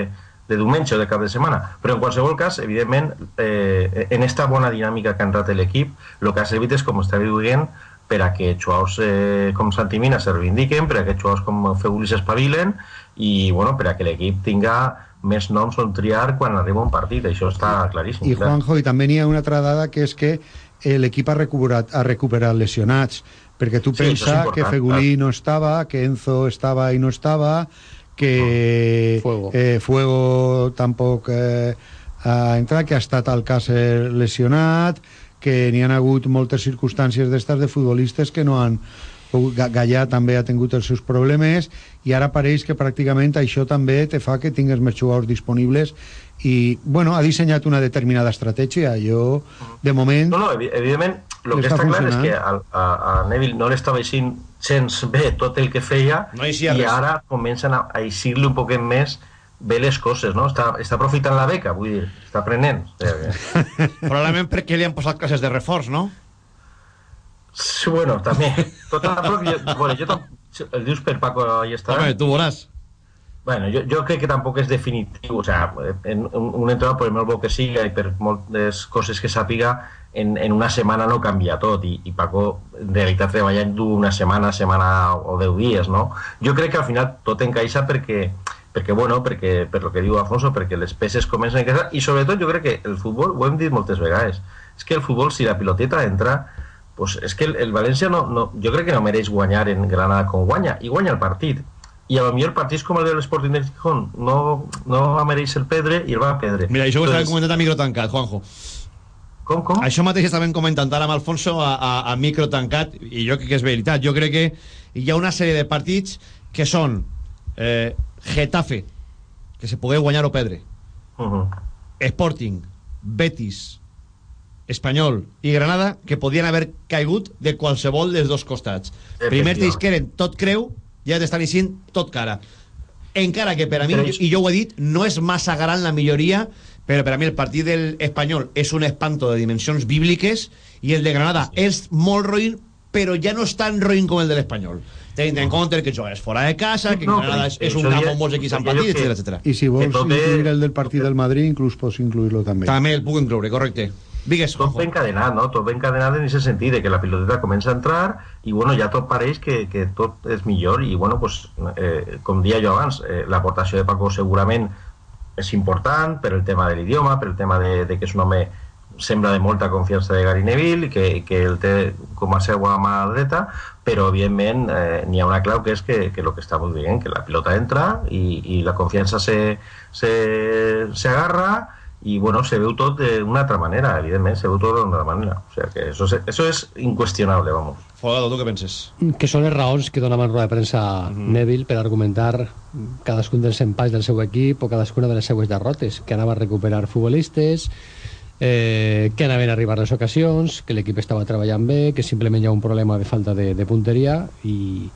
de diumenge o de cap de setmana. Però en qualsevol cas, evidentment, eh, en esta bona dinàmica que ha entrat l'equip, el que ha servit és, com estava dient, per a que jugadors eh, com Santi Mina se reivindiquen, per a que jugadors com Feulis espavilen i bueno, per a que l'equip tinga més noms on triar quan arriba un partit. Això està claríssim. I clar. Juanjo, i també n'hi ha una altra dada que és que eh, l'equip ha recuperat, ha recuperat lesionats, perquè tu Sí, pensa que Fegulí no estava, que Enzo estava i no estava, que Fuego. Eh, Fuego tampoc eh, ha entrat, que ha estat Alcácer lesionat, que n'hi han hagut moltes circumstàncies d'estes de futbolistes que no han Gallà també ha tingut els seus problemes i ara pareix que pràcticament això també te fa que tingues més jugadors disponibles i, bueno, ha dissenyat una determinada estratègia. Jo, de moment... No, no, evi- evidentment, el que està està clar és que al, a, a Neville no l'estava eixint gens bé tot el que feia No i res. ara comencen a, a eixir-li un poquet més bé les coses, no? Està, està aprofitant la beca, vull dir, està aprenent. Sigui Probablement perquè li han posat classes de reforç, no? Sí, bueno, també. Tot el jo, bueno, jo el dius per Paco i està. Home, tu veuràs. Bueno, jo, jo crec que tampoc és definitiu, o sea, en, un, un entrenador, per molt bo que siga i per moltes coses que sàpiga, en, en una setmana no canvia tot i, i Paco en realitat treballant du una setmana, setmana o deu dies, no? Jo crec que al final tot encaixa perquè, perquè bueno, perquè, per lo que diu Afonso, perquè les peces comencen a encaixar i sobretot jo crec que el futbol, ho hem dit moltes vegades, és que el futbol si la piloteta entra pues és que el, el València no, no, jo crec que no mereix guanyar en Granada com guanya, i guanya el partit. I a lo millor partits com el de l'Sporting de Gijón no, no mereix el pedre i el va perdre. Mira, això ho estàvem comentant a micro tancat, Juanjo. Com, com? Això mateix estàvem comentant ara amb Alfonso a, a, a micro tancat i jo crec que és veritat. Jo crec que hi ha una sèrie de partits que són eh, Getafe, que se pogué guanyar o perdre, Uh -huh. Sporting, Betis, Espanyol i Granada, que podien haver caigut de qualsevol dels dos costats. Primer t'isqueren tot creu ara t'estan eixint tot cara. encara que per a mi, i jo ho he dit, no és massa gran la milloria, però per a mi el partit del Espanyol és un espanto de dimensions bíbliques i el de Granada és molt roïn, però ja no és tan roïn com el de l'Espanyol. Tenint en compte que jugues fora de casa, que No, és, és un camp on molts equips han patit, etc etc. I si vols tot és- incluir el del partit del Madrid, inclús pots incluir-lo també. També el puc incloure, correcte. Digues, tot ben encadenat, no? Tot ben encadenat en aquest sentit, de que la piloteta comença a entrar i bueno, ja tot pareix que, que tot és millor i bueno, pues, eh, com dia jo abans, eh, l'aportació de Paco segurament és important per el tema de l'idioma, per el tema de, de que és un home sembla de molta confiança de Gary Neville i que, que el té com a seva mà dreta, però evidentment eh, n'hi ha una clau que és que, que el que estamos dient, que la pilota entra i, i la confiança se, se, se agarra i bueno, se veu tot d'una altra manera, evidentment, se veu tot d'una altra manera. O sea que eso, es- eso és incuestionable, vamos. Folgado, tu què penses? que són les raons que dona en roda de premsa Neville per argumentar cadascun dels empats del seu equip o cadascuna de les seues derrotes, que anava a recuperar futbolistes, eh, que anaven a arribar les ocasions, que l'equip estava treballant bé, que simplement hi ha un problema de falta de, de punteria i,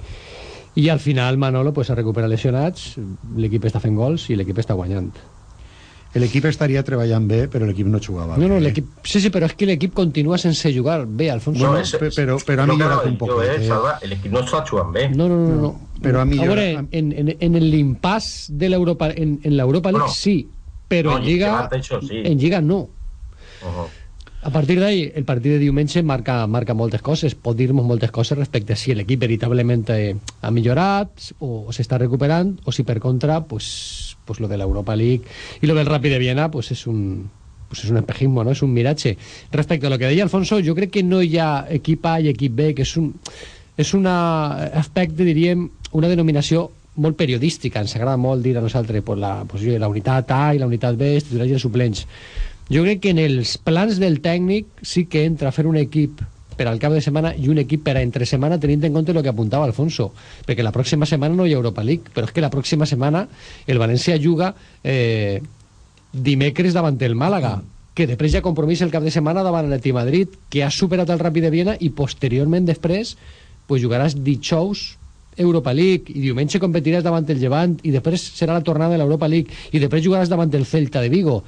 i al final Manolo pues, es recupera lesionats, l'equip està fent gols i l'equip està guanyant. L'equip estaria treballant bé, però l'equip no jugava No, no, bé. l'equip... Sí, sí, però és que l'equip continua sense jugar bé, Alfonso. Bueno, pe- però, però ha millorat un poc. eh, eh? L'equip no està jugant bé. No, no, no, no. Però ha A millorat. veure, en, en, en el impasse de l'Europa en, en l'Europa League Bueno, sí, però no, en Lliga això sí. en Lliga no. Uh-huh. A partir d'ahí, el partit de diumenge marca, marca moltes coses, pot dir-nos moltes coses respecte a si l'equip veritablement eh, ha millorat o, o s'està recuperant, o si per contra, pues, pues lo de l'Europa League i lo del Rapid de Viena pues és un, pues és un espejismo, no? és un miratge. Respecte a lo que deia Alfonso, jo crec que no hi ha equip A i equip B, que és un, és un aspecte, diríem, una denominació molt periodística, ens agrada molt dir a nosaltres pues, la, pues, la unitat A i la unitat B, els titulars i els suplents. Jo crec que en els plans del tècnic sí que entra a fer un equip per al cap de setmana i un equip per a entre setmana tenint en compte el que apuntava Alfonso perquè la pròxima setmana no hi ha Europa League però és que la pròxima setmana el València juga eh, dimecres davant el Màlaga que després ja compromís el cap de setmana davant l'Eti Madrid que ha superat el Ràpid de Viena i posteriorment després pues, jugaràs dijous Europa League i diumenge competiràs davant el Llevant i després serà la tornada de l'Europa League i després jugaràs davant el Celta de Vigo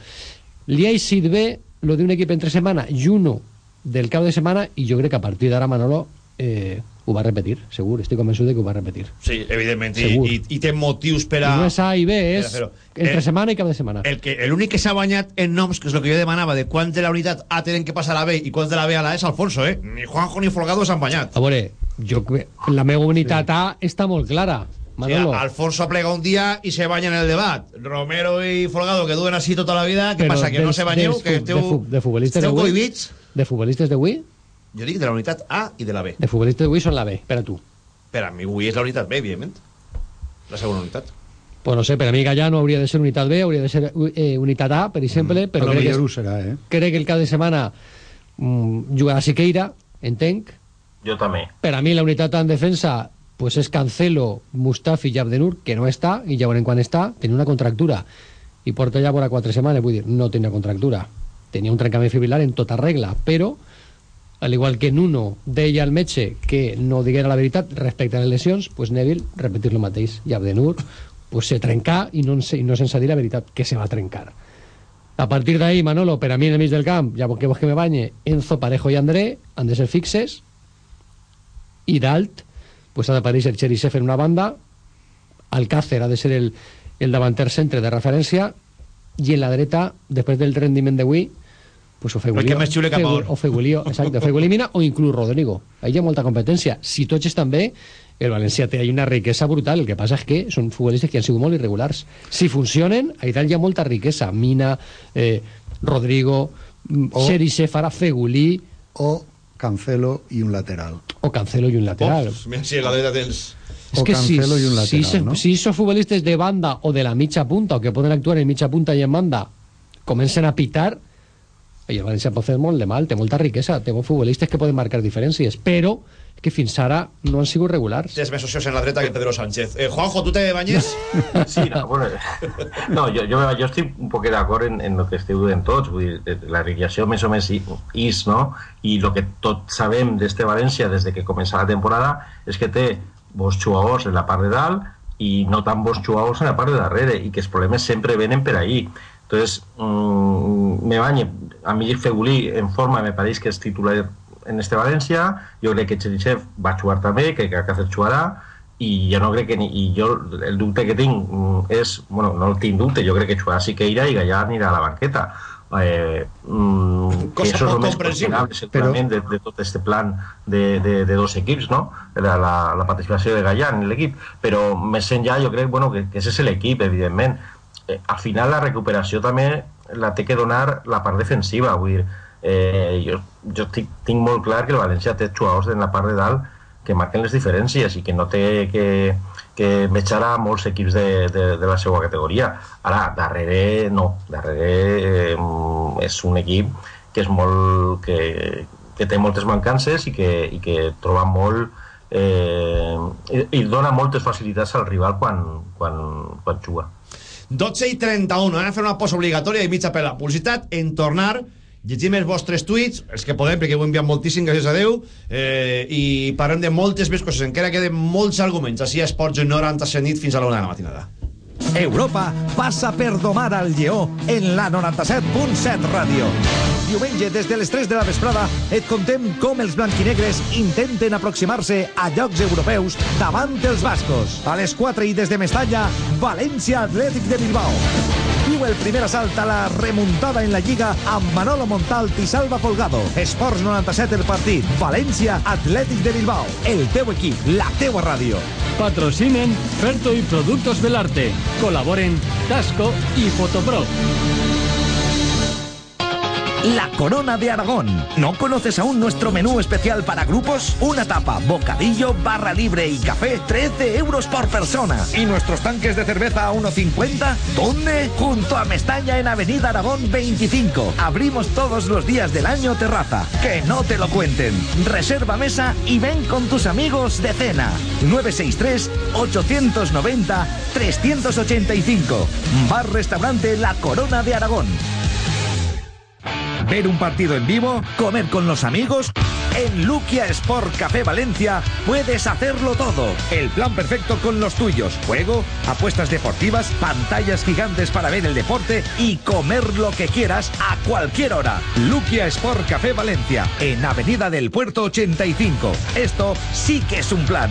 li ha eixit bé lo d'un equip entre setmana i uno del cap de setmana i jo crec que a partir d'ara Manolo eh, ho va repetir, segur, estic convençut de que ho va repetir. Sí, evidentment, i, i, i té motius per a... I no és A i B, és entre Eh, setmana i cap de setmana. El que l'únic que s'ha banyat en noms, que és el que jo demanava, de quants de la unitat A tenen que passar a la B i quants de la B a la A és Alfonso, eh? Ni Juanjo ni Folgado s'han banyat. a veure, jo, la meva unitat A està molt clara Manolo Sí, Alfonso plega un dia i se banya en el debat. Romero i Folgado, que duen així tota la vida, què Però passa, que no dels- se banyeu? Que esteu, de, fu- de futbolistes esteu d'avui cohibits? de futbolistes d'avui Jo dic de la unitat A i de la B. de futbolistes d'avui són la B, per a tu Per a mi avui és la unitat B, evidentment. La segona unitat. pues no sé, per a mi Gallano hauria de ser unitat B hauria de ser eh, unitat A, per exemple però a lo crec que, és- serà, eh? crec que el cap de setmana mm, jugarà Siqueira entenc Jo també. per a mi la unitat en defensa pues és Cancelo, Mustafi i Abdenur que no està, i ja veurem quan està tenia una contractura. I porta ja vora quatre setmanes vull dir, no tenia contractura. Tenia un trencament fibrilar en tota regla però al igual que Nuno deia al metge que no diguera la veritat respecte a les lesions, pues Neville repetir lo mateix i Abdenur pues, se trencà i no, i no la veritat que se va trencar. A partir d'ahí, Manolo, per a mi en el mig del camp, ja que vols que me banye, Enzo, Parejo i André han de ser fixes i dalt pues, ha d'aparèixer Xerisef en una banda Alcácer ha de ser el, el davanter centre de referència i en la dreta, després del rendiment d'avui pues, o que més cap on. o Fegulio, exacte, o Fegulio Mina o inclús Rodrigo. Ahí hi ha molta competència. Si tots estan bé el València té una riquesa brutal. El que passa és que són futbolistes que han sigut molt irregulars. Si funcionen, ahí dalt hi ha molta riquesa. Mina, eh, Rodrigo O- Xerisef ara Fegulí O Cancelo i un lateral. o Cancelo i un lateral Oh, mira, la dreta tens... O que si, lateral, se- no? si esos futbolistes de banda o de la mitja punta o que poden actuar en mitja punta i en banda comencen a pitar i el València pot fer molt de mal, té molta riquesa té molts futbolistes que poden marcar diferències però que fins ara no han sigut regulars Tens més socios en la dreta que Pedro Sánchez. Eh, Juanjo, tu te banyes? Sí, no, bueno, no jo, jo, jo estic un poc d'acord en, en el que esteu dient tots, vull dir, la radiació més o menys és, no? I el que tot sabem d'este València des de que comença la temporada és que té bons jugadors en la part de dalt i no tan bons jugadors en la part de darrere i que els problemes sempre venen per ahí. Entonces, mmm, me bañe, a mi Fegulí en forma me pareix que és titular en este València, jo crec que Cherichev va jugar també, que Cáceres jugarà, i jo no crec que ni, i jo el dubte que tinc mm, és, bueno, no el tinc dubte, jo crec que jugarà Siqueira i Gallà anirà a la banqueta eh, mm, que això és el més qüestionable segurament de, de tot este plan de, de, de dos equips, no? La, la, la participació de Gallà en l'equip, però més enllà jo crec bueno, que, que ese és l'equip, evidentment. Eh, al final la recuperació també la té que donar la part defensiva, vull dir, eh, jo, jo tinc, tinc molt clar que el València té jugadors en la part de dalt que marquen les diferències i que no té que, que metjar a molts equips de, de, de la seva categoria. Ara, darrere no, darrere eh, és un equip que és molt que, que té moltes mancances i que, i que troba molt eh, i, i dona moltes facilitats al rival quan, quan, quan juga. 12 i 31, anem a fer una posa obligatòria i mitja per la publicitat, en tornar llegim els vostres tuits, els que podem perquè ho enviem moltíssim, gràcies a Déu eh, i parlem de moltes més coses. Encara queden molts arguments, així a Esports 97 nit fins a la una de la matinada Europa passa per domar al lleó en la 97.7 ràdio. Diumenge, des de les 3 de la vesprada, et contem com els blanquinegres intenten aproximar-se a llocs europeus davant els bascos. A les 4 i des de Mestalla, València Atlètic de Bilbao. El primer assalt a la remuntada en la Lliga amb Manolo Montalt i Salva Folgado. Esports 97 el partit. València Atlètic de Bilbao. El teu equip, la teua ràdio. Patrocinen Ferto y Productos Belarte. Colaboren Tasco y Fotopro. La Corona de Aragón. ¿No conoces aún nuestro menú especial para grupos? Una tapa, bocadillo, barra libre y café, 13 euros por persona. ¿Y nuestros tanques de cerveza a 1,50? ¿Dónde? Junto a Mestaña en Avenida Aragón 25. Abrimos todos los días del año terraza. Que no te lo cuenten. Reserva mesa y ven con tus amigos de cena. 963-890-385. Bar-restaurante La Corona de Aragón. ¿Ver un partido en vivo? ¿Comer con los amigos? En Luquia Sport Café Valencia puedes hacerlo todo. El plan perfecto con los tuyos. Juego, apuestas deportivas, pantallas gigantes para ver el deporte y comer lo que quieras a cualquier hora. Luquia Sport Café Valencia, en Avenida del Puerto 85. Esto sí que es un plan.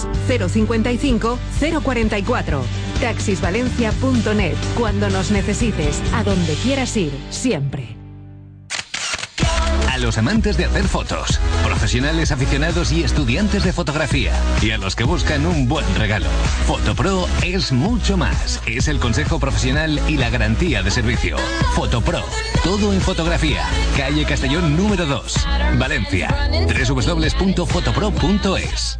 055 044. Taxisvalencia.net. Cuando nos necesites, a donde quieras ir, siempre. A los amantes de hacer fotos, profesionales aficionados y estudiantes de fotografía, y a los que buscan un buen regalo, Fotopro es mucho más. Es el consejo profesional y la garantía de servicio. Fotopro, todo en fotografía. Calle Castellón número 2, Valencia. www.fotopro.es.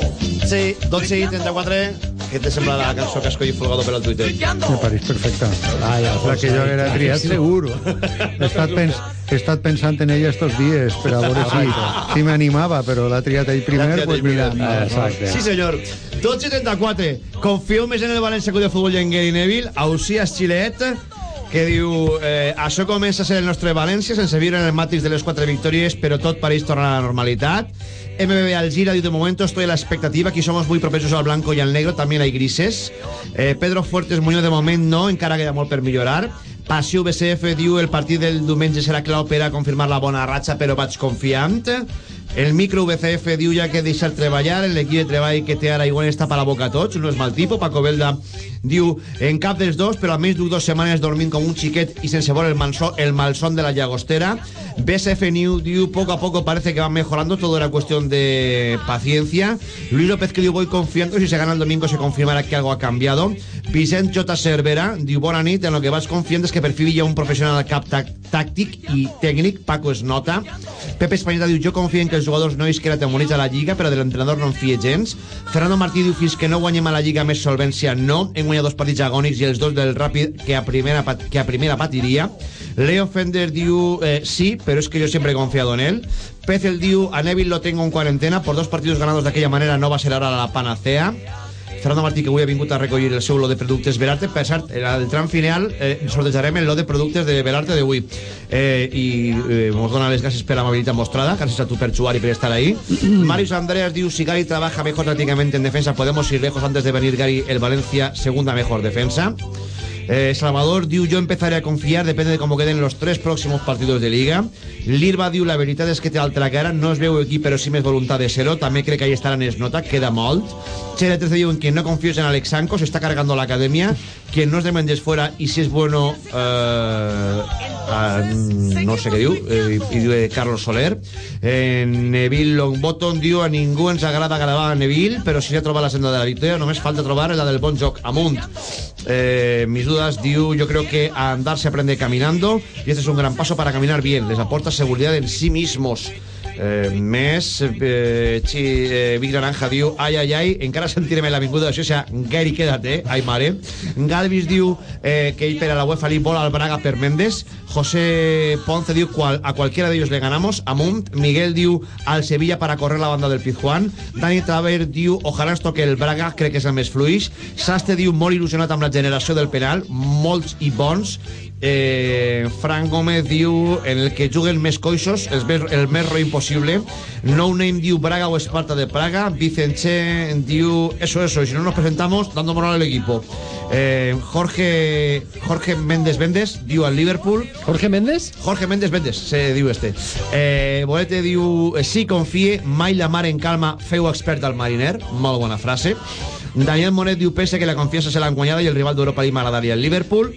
12 i 34 què te sembla la cançó que ha escollit Folgado per al Twitter? Me pareix perfecta. Ai, la que jo era triat seguro. He estat, pens he estat pensant en ella estos dies per a veure si, si m'animava, però l'ha triat ell primer, pues mira. Sí, senyor. 12 i 34. Confio més en el València que de futbol i en Gary Neville. Ausias Chilet, que diu eh, això comença a ser el nostre València sense viure en el matis de les quatre victòries però tot pareix tornar a la normalitat MBB Algira diu de momento estoy a la expectativa. Aquí somos muy propensos al blanco y al negro. También hay grises. Eh, Pedro Fuertes Muñoz de moment no. Encara queda molt per millorar. Passiu BCF diu el partit del diumenge serà clau per a confirmar la bona ratxa però vaig confiant El micro VCF diu ja que deixar treballar, l'equip de treball que té ara igual està per la boca a tots, no és mal tipus. Paco Belda diu, en cap dels dos, però almenys duc dues setmanes dormint com un xiquet i sense veure el, malson, el malson de la llagostera. BSF New diu, poco a poco parece que van mejorando, todo era cuestión de paciencia. Luis López que diu, voy confiando, si se gana el domingo se confirmará que algo ha cambiado. Vicent J. Cervera diu, bona nit, en lo que vas confiant és que per fi hi ha un professional al cap tàctic i tècnic, Paco es nota. Pepe Espanyeta diu, jo confio en que els jugadors no isquen atemonits a la Lliga, però de l'entrenador no en fie gens. Fernando Martí diu, fins que no guanyem a la Lliga més solvència, no. Hem guanyat dos partits agònics i els dos del Ràpid que a primera, que a primera patiria. Leo Fender diu, eh, sí, pero es que yo siempre he confiado en él. Pezel diu, a Neville lo tengo en cuarentena, por dos partidos ganados de aquella manera no va a ser ahora la panacea. Fernando Martí, que avui ha vingut a recollir el seu lot de productes Belarte. Per cert, el tram final eh, sortejarem el lot de productes de Belarte d'avui. Eh, I eh, mos dona les gràcies per l'amabilitat mostrada. Gràcies a tu per jugar i per estar ahí. Marius Andreas diu, si Gary trabaja mejor tácticamente en defensa, podemos ir lejos antes de venir Gary el Valencia, segunda mejor defensa. Eh, Salvador diu, yo empezaré a confiar, depende de cómo queden los tres próximos partidos de Liga. L'Irba diu, la veritat és que té altra cara, no es veu aquí, però sí més voluntat de ser-ho. També crec que ahí estaran es nota, queda molt. Chele 13 diu, quien no confío es en Alex Sanco, se está cargando la academia. Quien no es de Mendes fuera y si es bueno, eh, eh, no sé què diu, eh, i diu eh, Carlos Soler. Eh, Neville Longbottom diu, a ningú ens agrada gravar a Neville, però si ja troba la senda de la victòria, només falta trobar la del bon joc amunt. Eh, mis dudas, diu, yo creo que a andar se aprende caminando y este es un gran paso para caminar bien. Les aporta seguridad en sí mismos. Eh, més eh, Xi, eh, Vic Naranja diu ai ai ai, encara sentirem la vinguda d'això o sigui, Gary quédate, ai mare. Galvis diu eh, que ell per a la UEFA li vol al Braga per Mendes. José Ponce diu cual, a cualquiera de ellos le ganamos Amunt, Miguel diu al Sevilla para correr la banda del Pizjuán Dani Traver diu ojalà ens toque el Braga crec que és el més fluix Saste diu molt il·lusionat amb la generació del penal molts i bons eh, Frank Gómez diu en el que juguen més coixos el més, el més ro impossible No Name diu Braga o Esparta de Praga. Vicente diu eso, eso, si no nos presentamos dando moral al equipo. Eh, Jorge Jorge Méndez Méndez diu al Liverpool. Jorge Méndez? Jorge Méndez Méndez se diu este. Eh, Bolete diu eh, sí confie mai la mar en calma feu expert al mariner. Molt bona frase. Daniel Monet diu pese que la confiança se l'han guanyada i el rival d'Europa li m'agradaria el Liverpool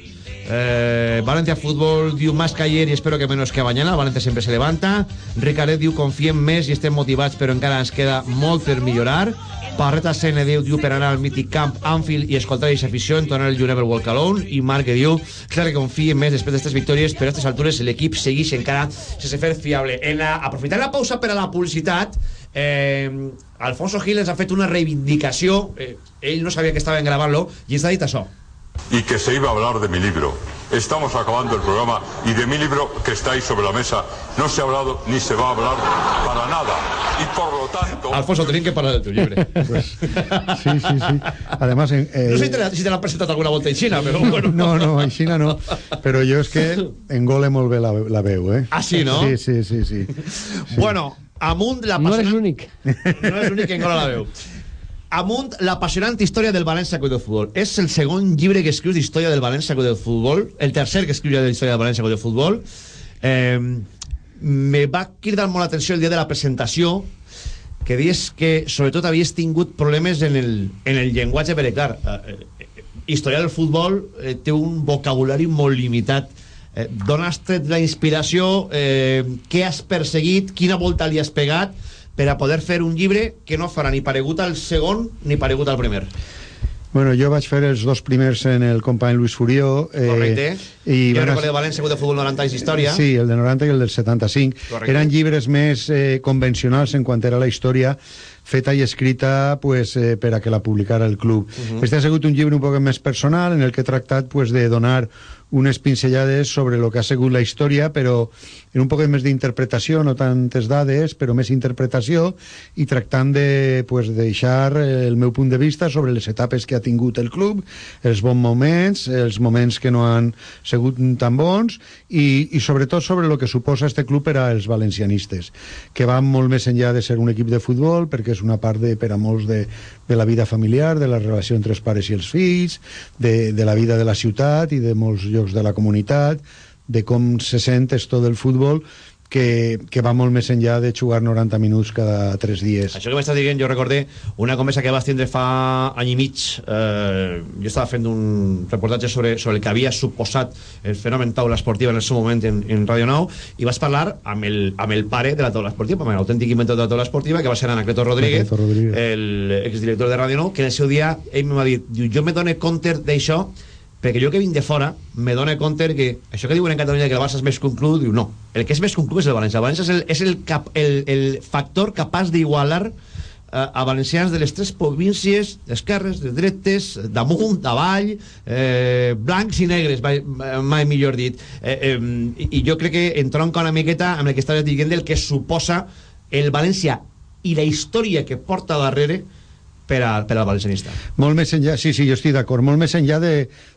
Eh, Valencia Fútbol diu más que ayer y espero que menos que mañana Valencia siempre se levanta. Ricaret diu confiem més i estem motivats però encara ens queda molt per millorar Parreta CN diu, diu per anar al mític camp Anfield i escoltar aquesta afició entonar el You Never Walk Alone i Marc que diu clar que confiem més després d'aquestes victòries però a aquestes altures l'equip segueix encara sense fer fiable en la, aprofitant la pausa per a la publicitat eh, Alfonso Gil ha fet una reivindicació eh, ell no sabia que estaven gravant-lo i ens ha dit això y que se iba a hablar de mi libro. Estamos acabando el programa y de mi libro que está ahí sobre la mesa no se ha hablado ni se va a hablar para nada. Y por lo tanto... Alfonso, tenim que parlar del teu llibre. Pues, sí, sí, sí. Además, en, eh, No sé si te, la- si te l'han presentat alguna volta en Xina, però bueno. No, no, en Xina no. Però jo és que engole molt bé la, la veu, eh? Ah, sí, no? Sí, sí, sí. sí. Bueno, amunt la No eres l'únic. No és l'únic que engola la veu. Amunt l'apassionant història del València Club de Futbol. És el segon llibre que escrius d'història del València Club de Futbol, el tercer que escrius de la història del València Club de Futbol. Eh, me va cridar molt l'atenció el dia de la presentació que dius que sobretot havies tingut problemes en el, en el llenguatge perquè clar, eh, eh, història del futbol eh, té un vocabulari molt limitat eh, d'on has tret la inspiració eh, què has perseguit quina volta li has pegat per a poder fer un llibre que no farà ni paregut al segon ni paregut al primer Bueno, jo vaig fer els dos primers en el company Luis Furió. Eh, correcte I jo van recordo de València de Futbol 90 anys d'història Sí, el de 90 i el del 75. Correcte. Eren llibres més eh, convencionals en quant era la història feta i escrita pues, eh, per a que la publicara el club. Mhm. Este ha sigut un llibre un poc més personal en el que he tractat pues, de donar unes pinzellades sobre el que ha sigut la història, però en un poc més d'interpretació, no tantes dades, però més interpretació, i tractant de pues, deixar el meu punt de vista sobre les etapes que ha tingut el club, els bons moments, els moments que no han sigut tan bons, i, i sobretot sobre el que suposa este club per als valencianistes, que va molt més enllà de ser un equip de futbol, perquè és una part de, per a molts de, de la vida familiar, de la relació entre els pares i els fills, de, de la vida de la ciutat i de molts llocs de la comunitat, de com se sent esto del futbol, que, que va molt més enllà de jugar 90 minuts cada 3 dies. Això que m'estàs dient, jo recordé una conversa que vas tindre fa any i mig. Eh, jo estava fent un reportatge sobre, sobre el que havia suposat el fenomen taula esportiva en el seu moment en, en Radio Nou i vas parlar amb el, amb el pare de la taula esportiva, amb l'autèntic inventor de la taula esportiva, que va ser Anacleto Rodríguez, Anacleto Rodríguez. el exdirector de Radio Nou, que en el seu dia ell m'ha dit, jo me dono compte d'això perquè jo que vinc de fora me dono compte que això que diuen en Catalunya que el Barça és més club, diu no, el que és més club és el València. El València és el, és el, cap, el, el factor capaç d'igualar eh, a valencians de les tres províncies d'esquerres, de dretes, damunt, davall eh, blancs i negres mai, mai millor dit. Eh, eh, i, jo crec que entronca una miqueta amb el que estaves dient del que suposa el València i la història que porta darrere per, per al valencianista. Molt més enllà, sí, sí, jo estic d'acord, molt més enllà de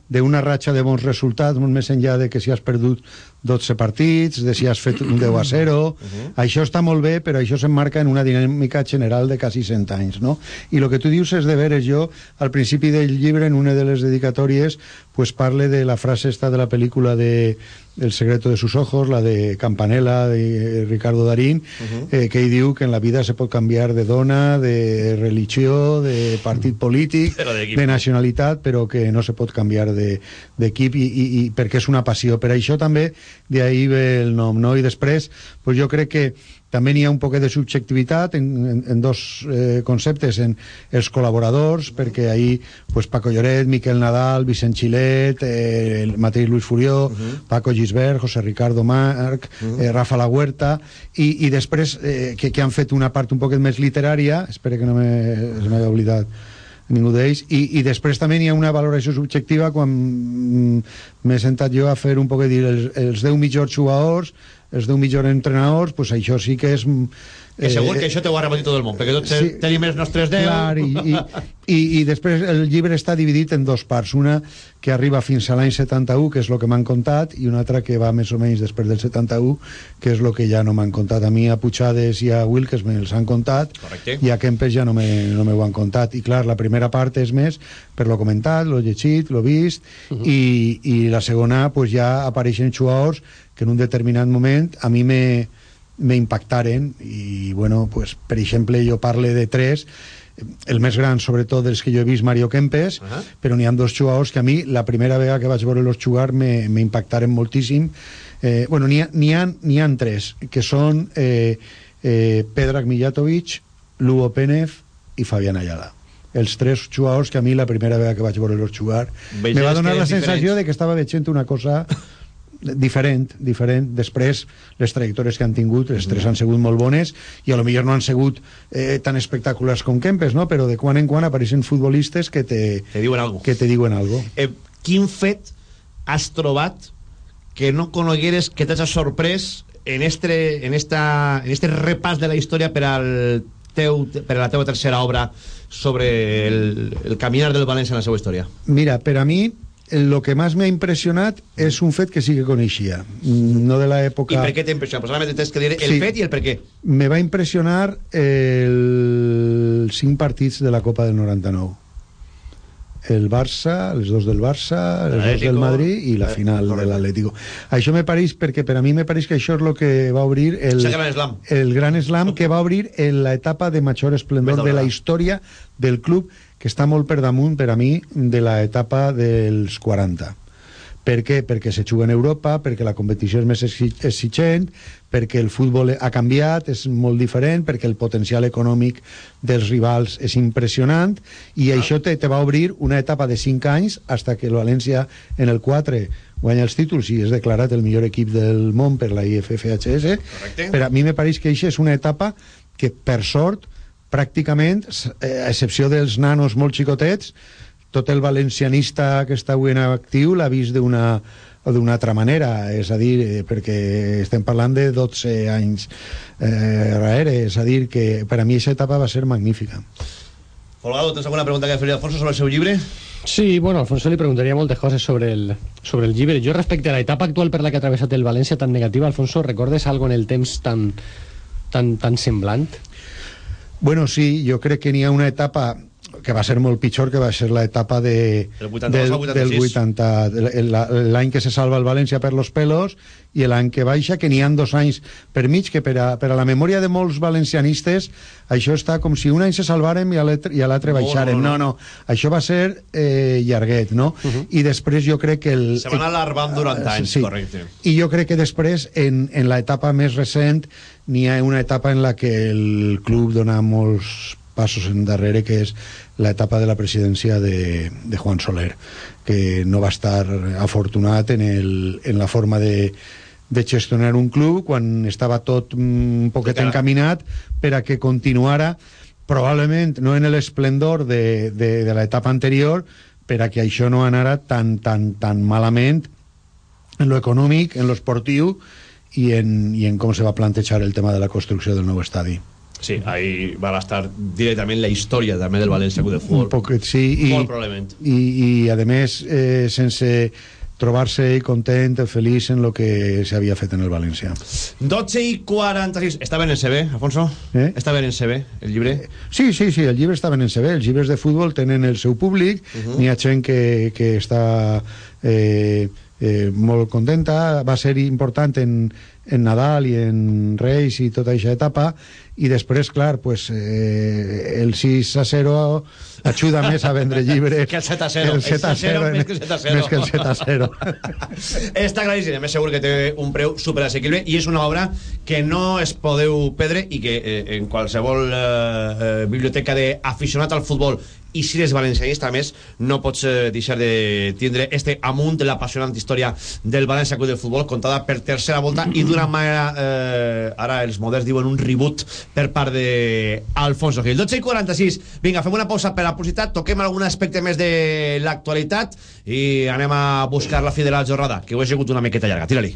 d'una ratxa de bons resultats, molt més enllà de que si has perdut 12 partits, de si has fet un 10 a 0, uh -huh. això està molt bé, però això s'emmarca en una dinàmica general de quasi 100 anys, no? I el que tu dius és de veres, jo, al principi del llibre, en una de les dedicatòries, pues parle de la frase esta de la pel·lícula de El secreto de sus ojos, la de Campanella, de Ricardo Darín, uh -huh. eh, que ell diu que en la vida se pot canviar de dona, de religió, de partit polític, de, de nacionalitat, però que no se pot canviar d'equip de, i, i, i perquè és una passió. Per això també d'ahir ve el nom, no? I després, pues jo crec que també n'hi ha un poquet de subjectivitat en, en, en dos eh, conceptes, en els col·laboradors, perquè ahir pues, Paco Lloret, Miquel Nadal, Vicent Xilet, eh, el mateix Luis Furió, uh -huh. Paco Gisbert, José Ricardo Marc, uh -huh. eh, Rafa La Huerta, i, i després eh, que, que han fet una part un poquet més literària, espero que no m'he oblidat ningú d'ells i, i després també hi ha una valoració subjectiva quan mm, m'he sentat jo a fer un poc de dir els, els 10 millors jugadors els 10 millors entrenadors pues això sí que és que segur eh, que això t'ho ha repetit tot el món perquè tots sí, tenim els nostres 10 clar, i, i, i, i després el llibre està dividit en dos parts. Una que arriba fins a l'any 71 que és el que m'han contat i una altra que va més o menys després del 71 que és el que ja no m'han contat. A mi a Puigades i a Wilkes me'ls han contat Correcte. i a Kempes ja no me, no me ho han contat. I clar, la primera part és més per lo comentat, lo llegit, lo vist uh -huh. i, i la segona pues, ja apareixen jugadors que en un determinat moment a mi me me impactaren i bueno, pues, per exemple jo parle de tres el més gran sobretot dels que jo he vist Mario Kempes uh -huh. però n'hi ha dos jugadors que a mi la primera vegada que vaig veure-los jugar me, me impactaren moltíssim eh, bueno, n'hi ha, ha, ha tres que són eh, eh, Pedrag Mijatovic Lugo Pénez i Fabián Ayala els tres jugadors que a mi la primera vegada que vaig veure-los jugar Veig me va donar la sensació diferents. de que estava veient una cosa diferent, diferent. Després, les trajectòries que han tingut, les tres han sigut molt bones i a lo millor no han sigut eh, tan espectaculars com Kempes, no? però de quan en quan apareixen futbolistes que te, te diuen algo. Que te diuen algo. Eh, quin fet has trobat que no conegueres, que t'has sorprès en este, en, esta, en este repàs de la història per al teu, per a la teva tercera obra sobre el, el caminar del València en la seva història? Mira, per a mi lo que más me ha impressionat és un fet que sí que coneixia, no de l'època... I per què t'ha impressionat? Pues solament tens que dir el sí. fet i el per què. Me va impressionar els cinc partits de la Copa del 99. El Barça, els dos del Barça, els dos del Madrid i la final de l'Atlético. Això me pareix, perquè per a mi me pareix que això és el que va obrir el, el gran slam, el gran slam que va obrir en l'etapa de major esplendor de la història del club que està molt per damunt, per a mi, de l'etapa dels 40. Per què? Perquè se juga en Europa, perquè la competició és més exigent, perquè el futbol ha canviat, és molt diferent, perquè el potencial econòmic dels rivals és impressionant, i ah. això te, te va obrir una etapa de 5 anys hasta que el València en el 4 guanya els títols i és declarat el millor equip del món per la IFFHS. Correcte. Per a mi me pareix que això és una etapa que, per sort, pràcticament, eh, a excepció dels nanos molt xicotets, tot el valencianista que està avui en actiu l'ha vist d'una d'una altra manera, és a dir, eh, perquè estem parlant de 12 anys eh, darrere, és a dir, que per a mi aquesta etapa va ser magnífica. Folgado, ¿tens alguna pregunta que fer Alfonso sobre el seu llibre? Sí, bueno, Alfonso li preguntaria moltes coses sobre el, sobre el llibre. Jo respecte a la etapa actual per la que ha travessat el València tan negativa, Alfonso, recordes algo en el temps tan, tan, tan semblant? Bueno, sí, jo crec que n'hi ha una etapa que va ser molt pitjor que va ser l'etapa de, Del 82 del, al 86. del 80 el- la- l'any que se salva el València per los pelos i l'any que baixa, que n'hi han dos anys per mig, que per a, per a la memòria de molts valencianistes això està com si un any se salvàrem i a l'altre l'altre No, no, No, no. no, això va ser eh, llarguet, no? I després jo crec que el... Se van alarvant durant anys, sí. correcte. I jo crec que després, en, en l'etapa més recent, n'hi ha una etapa en la que el club dona molts passos endarrere, que és l'etapa de la presidència de, de Juan Soler, que no va estar afortunat en, el, en la forma de, de gestionar un club quan estava tot mm, un poquet encaminat per a que continuara probablement no en l'esplendor de, de, de l'etapa anterior per a que això no anara tan, tan, tan malament en lo econòmic, en lo esportiu i en, i en com se va plantejar el tema de la construcció del nou estadi. Sí, ahí va a estar directament la història també del València Club de Futbol. Un poquet, sí. I, Molt probablement. I, i a més, eh, sense trobar-se content, feliç en lo que s'havia fet en el València. 12 i 46. Està ben en CB, Alfonso? Eh? Està ben en CB, el llibre? Sí, sí, sí, el llibre està ben en CB. Els llibres de futbol tenen el seu públic, Uh -huh. n'hi ha gent que, que està eh, eh, molt contenta. Va ser important en, en Nadal i en Reis i tota aquesta etapa, i després, clar, pues, eh, el 6 a 0 ajuda més a vendre llibres Que el 7 a 0. el 7 a 0, més que el 7 a 0. més que el 7 a 0. Està claríssim, a més segur que té un preu superassequible i és una obra que no es podeu perdre i que eh, en qualsevol eh, eh, biblioteca d'aficionat al futbol i si eres valencianista, a més, no pots eh, deixar de tindre este amunt de l'apassionant història del València Club de Futbol contada per tercera volta i d'una manera, eh, ara els moderns diuen un reboot per part de Alfonso Gil. 12 i 46, vinga, fem una pausa per la publicitat, toquem algun aspecte més de l'actualitat i anem a buscar la fi de la jornada, que ho he sigut una miqueta llarga. Tira-li.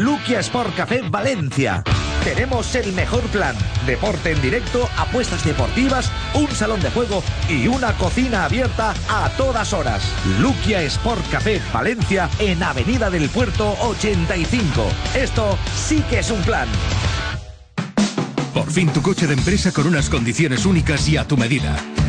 Luquia Sport Café Valencia. Tenemos el mejor plan. Deporte en directo, apuestas deportivas, un salón de juego y una cocina abierta a todas horas. Luquia Sport Café Valencia en Avenida del Puerto 85. Esto sí que es un plan. Por fin tu coche de empresa con unas condiciones únicas y a tu medida.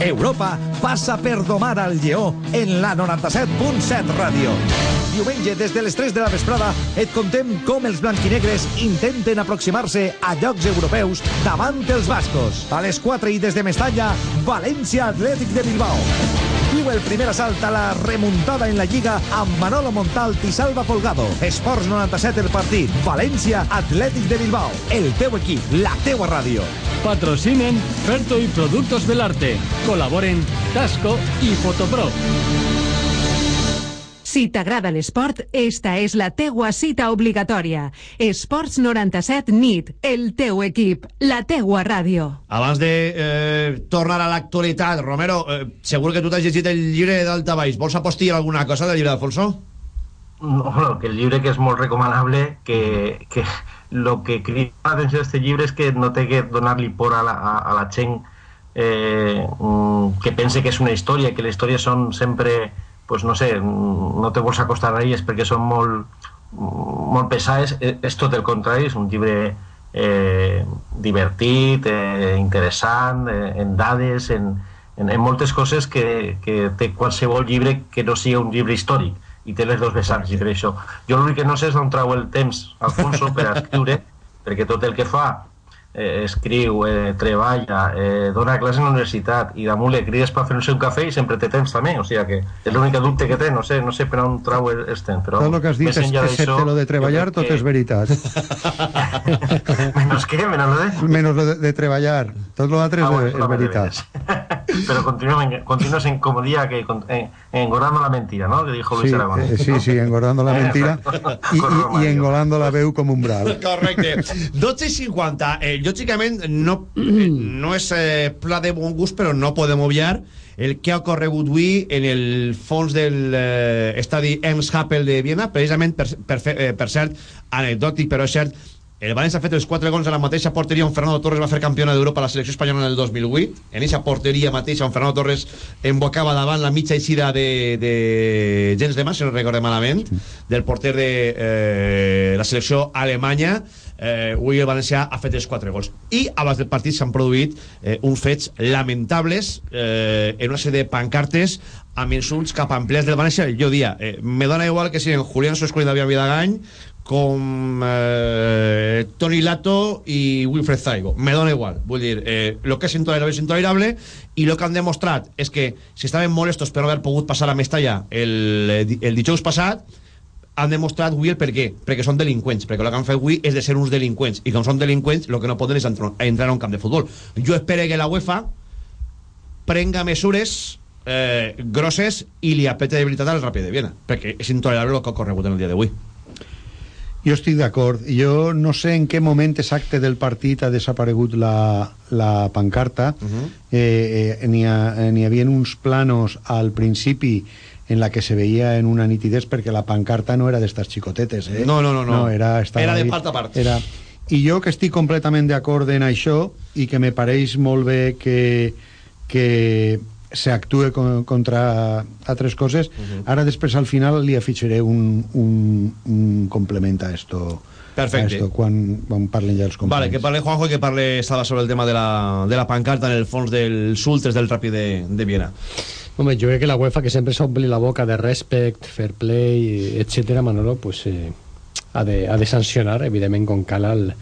Europa passa per domar al lleó en la 97.7 ràdio. Diumenge, des de les 3 de la vesprada, et contem com els blanquinegres intenten aproximar-se a llocs europeus davant els bascos. A les 4 i des de Mestalla, València Atlètic de Bilbao. El primer assalt a la remuntada en la Lliga amb Manolo Montalt i Salva Folgado. Esports 97 el partit. València Atlètic de Bilbao. El teu equip, la teua ràdio. Patrocinen Ferto y Productos Belarte. Colaboren Tasco y Fotopro. Si t'agrada l'esport, esta és la teua cita obligatòria. Esports 97 NIT, el teu equip, la teua ràdio. Abans de eh, tornar a l'actualitat, Romero, eh, segur que tu t'has llegit el llibre d'Alta Baix. Vols apostillar alguna cosa del llibre d'Alfonso? No, bueno, que el llibre que és molt recomanable, que, que lo que crida l'atenció d'aquest llibre és que no té que donar-li por a la, a, a la gent eh, mm, que pense que és una història, que les històries són sempre, pues no sé, mm, no te vols acostar a elles perquè són molt, mm, molt pesades, Eh, és tot el contrari, és un llibre eh, divertit, eh, interessant, eh, en dades, en, en, en moltes coses que, que té qualsevol llibre que no sigui un llibre històric i té les dos vessants, i per això. Jo l'únic que no sé és on trau el temps, Alfonso, per escriure, perquè tot el que fa eh, escriu, eh, treballa, eh, dona classe a la universitat i damunt li crides per fer-se un cafè i sempre té temps també, o sigui que és l'únic dubte que té, no sé, no sé per on trau el, el temps, però Tot el que has dit, és, excepte lo de treballar, tot que- és veritat. Menos què? Menos lo de... Menos lo de, de treballar. Tot l'altre Ah, és, bueno, és solamente veritat. Pero continúen, continúas en, como diría que en- engordando la mentira, ¿no? Que dijo Luis Sí, Aragonés. eh, sí, sí, engordando la mentira i, i, i engolando la veu com un bral. Correcte. 12 i 50. Eh, lògicament, no, eh, no és eh, pla de bon gust, però no podem obviar el que ha ocorregut avui en el fons del eh, estadi Ems-Happel de Viena, precisament, per, per, eh, per cert, anecdòtic, però és cert, el València ha fet els 4 gols a la mateixa porteria on Fernando Torres va fer campiona d'Europa a la selecció espanyola en el 2008. En aquesta porteria mateixa on Fernando Torres embocava davant la mitja eixida de, de gens de mà, si no recordem malament, del porter de eh, la selecció alemanya. Eh, avui el València ha fet els 4 gols. I abans del partit s'han produït eh, uns fets lamentables eh, en una sèrie de pancartes amb insults cap a empleats del València. Jo dia, eh, me dona igual que siguin Julián Soscoli i David Vidagany com eh, Toni Lato i Wilfred Zaigo. Me dona igual. Vull dir, eh, lo que és intolerable és intolerable i lo que han demostrat és que si estaven molestos per no haver pogut passar a Mestalla el, eh, el dijous passat, han demostrat avui el per què, perquè són delinqüents, perquè el que han fet avui és de ser uns delinqüents, i com són delinqüents, el que no poden és entrar, a un camp de futbol. Jo espero que la UEFA prenga mesures eh, grosses i li apete de veritat al Ràpid de Viena, perquè és intolerable el que ha ocorregut en el dia d'avui. Jo estic d'acord. Jo no sé en què moment exacte del partit ha desaparegut la, la pancarta. Uh -huh. eh, eh, N'hi eh, n'hi havia uns planos al principi en la que se veia en una nitidez perquè la pancarta no era d'estas xicotetes, eh? No, no, no, no. no era, Era de part a part. Era... I jo que estic completament d'acord en això i que me pareix molt bé que, que s'actue con, contra altres coses, uh -huh. ara després al final li afixaré un, un, un complement a esto, Perfecte. esto quan, quan parlen ja els companys. Vale, que parle Juanjo i que parle Salva sobre el tema de la, de la pancarta en el fons dels ultres del Ràpid de, de Viena. Hombre, yo creo que la UEFA, que siempre se omple la boca de respect, fair play, etcétera, Manolo, pues eh, ha, de, ha de sancionar, evidentment, con cala al,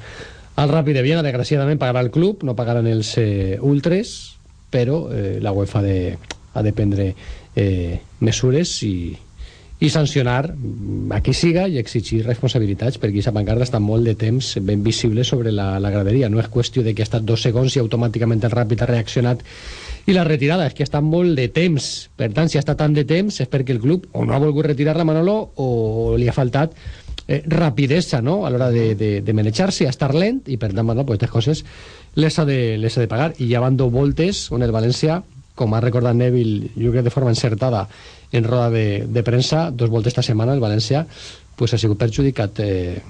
al Ràpid de Viena. Desgraciadament pagarà el club, no pagaran els eh, ultres, però eh, la UEFA de, ha de prendre eh, mesures i, i sancionar mm, a qui siga i exigir responsabilitats perquè aquesta pancarta està molt de temps ben visible sobre la, la graderia no és qüestió de que ha estat dos segons i automàticament el ràpid ha reaccionat i la retirada és que està molt de temps per tant si estat tant de temps és perquè el club o no ha volgut retirar la Manolo o li ha faltat eh, rapidesa no? a l'hora de, de, de manejar-se, a estar lent i per tant Manolo, pues, aquestes coses les ha, de, les ha de pagar i ja van dos voltes on el València com ha recordat Neville, jo crec de forma encertada en roda de, de premsa, dos voltes esta setmana el València pues, ha sigut perjudicat eh,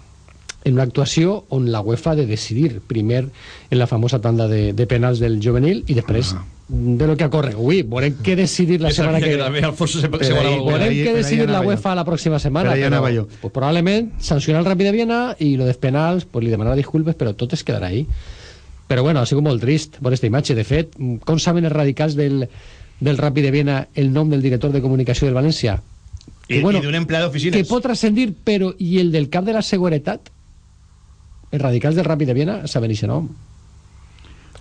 en una actuació on la UEFA ha de decidir primer en la famosa tanda de, de penals del juvenil i després Ah. De lo que ha corregut avui. Veurem què decidir la setmana que, que també Alfonso se- ahí- veurem què per decidir la. UEFA la pròxima setmana. Per però, jo. Pues, probablement sancionar el Ràpid de Viena i lo dels penals pues, li demanarà disculpes, però tot es quedarà ahí. Però bueno, ha sigut molt trist veure aquesta imatge. De fet, com saben els radicals del, del Ràpid de Viena el nom del director de comunicació del València? I, i d'un empleat d'oficines. que pot transcendir, però i el del cap de la seguretat? Els radicals del Ràpid de Viena saben aquest nom.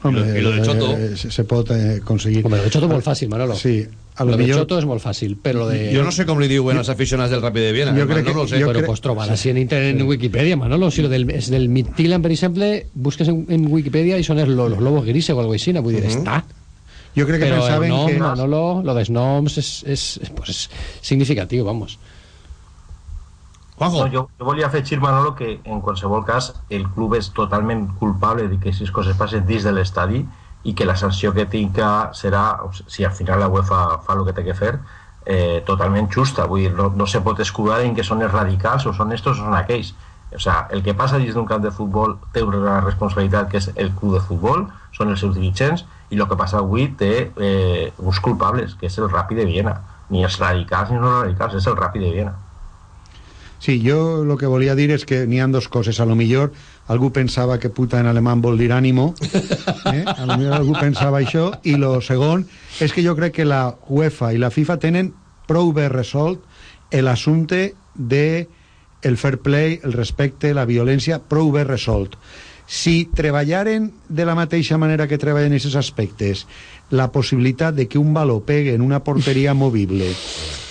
Hombre, I lo de Choto? eh, se, se pot eh, aconseguir. Home, lo de Choto és molt fàcil, Manolo. Sí, a lo lo de millor... Choto és molt fàcil, però lo de... Jo no sé com li diuen els aficionats del Ràpid de Viena. Jo eh, crec no, que- no ho sé. jo però crec- pues trobar així en internet en Wikipedia, Manolo. Si lo del, és del Midtjylland, per exemple, busques en, en Wikipedia i són els, los lobos grises o algo així, no? vull dir, està. Jo crec que Però el pensaven nom, que... Manolo, lo dels noms és, és, és, pues, és significatiu, vamos. Juanjo. No, jo, jo volia afegir, Manolo, que en qualsevol cas el club és totalment culpable de que aquestes coses passen dins de l'estadi i que la sanció que tinga serà, si al final la UEFA fa el que té que fer, eh, totalment justa. Vull dir, no, no se pot escudar en que són els radicals o són estos o són aquells. O sea, el que passa dins d'un camp de futbol té una responsabilitat que és el club de futbol, són els seus dirigents, i el que passa avui té eh, uns culpables, que és el Ràpid de Viena. Ni els radicals ni els radicals, és el Ràpid de Viena. Sí, jo lo que volia dir és que n'hi ha dos coses. A lo millor algú pensava que puta en alemany vol dir ànimo, eh? a lo millor algú pensava això, i lo segon és que jo crec que la UEFA i la FIFA tenen prou bé resolt el assumpte de el fair play, el respecte, la violència, prou bé resolt. Si treballaren de la mateixa manera que treballen aquests aspectes la possibilitat de que un baló pegue en una porteria movible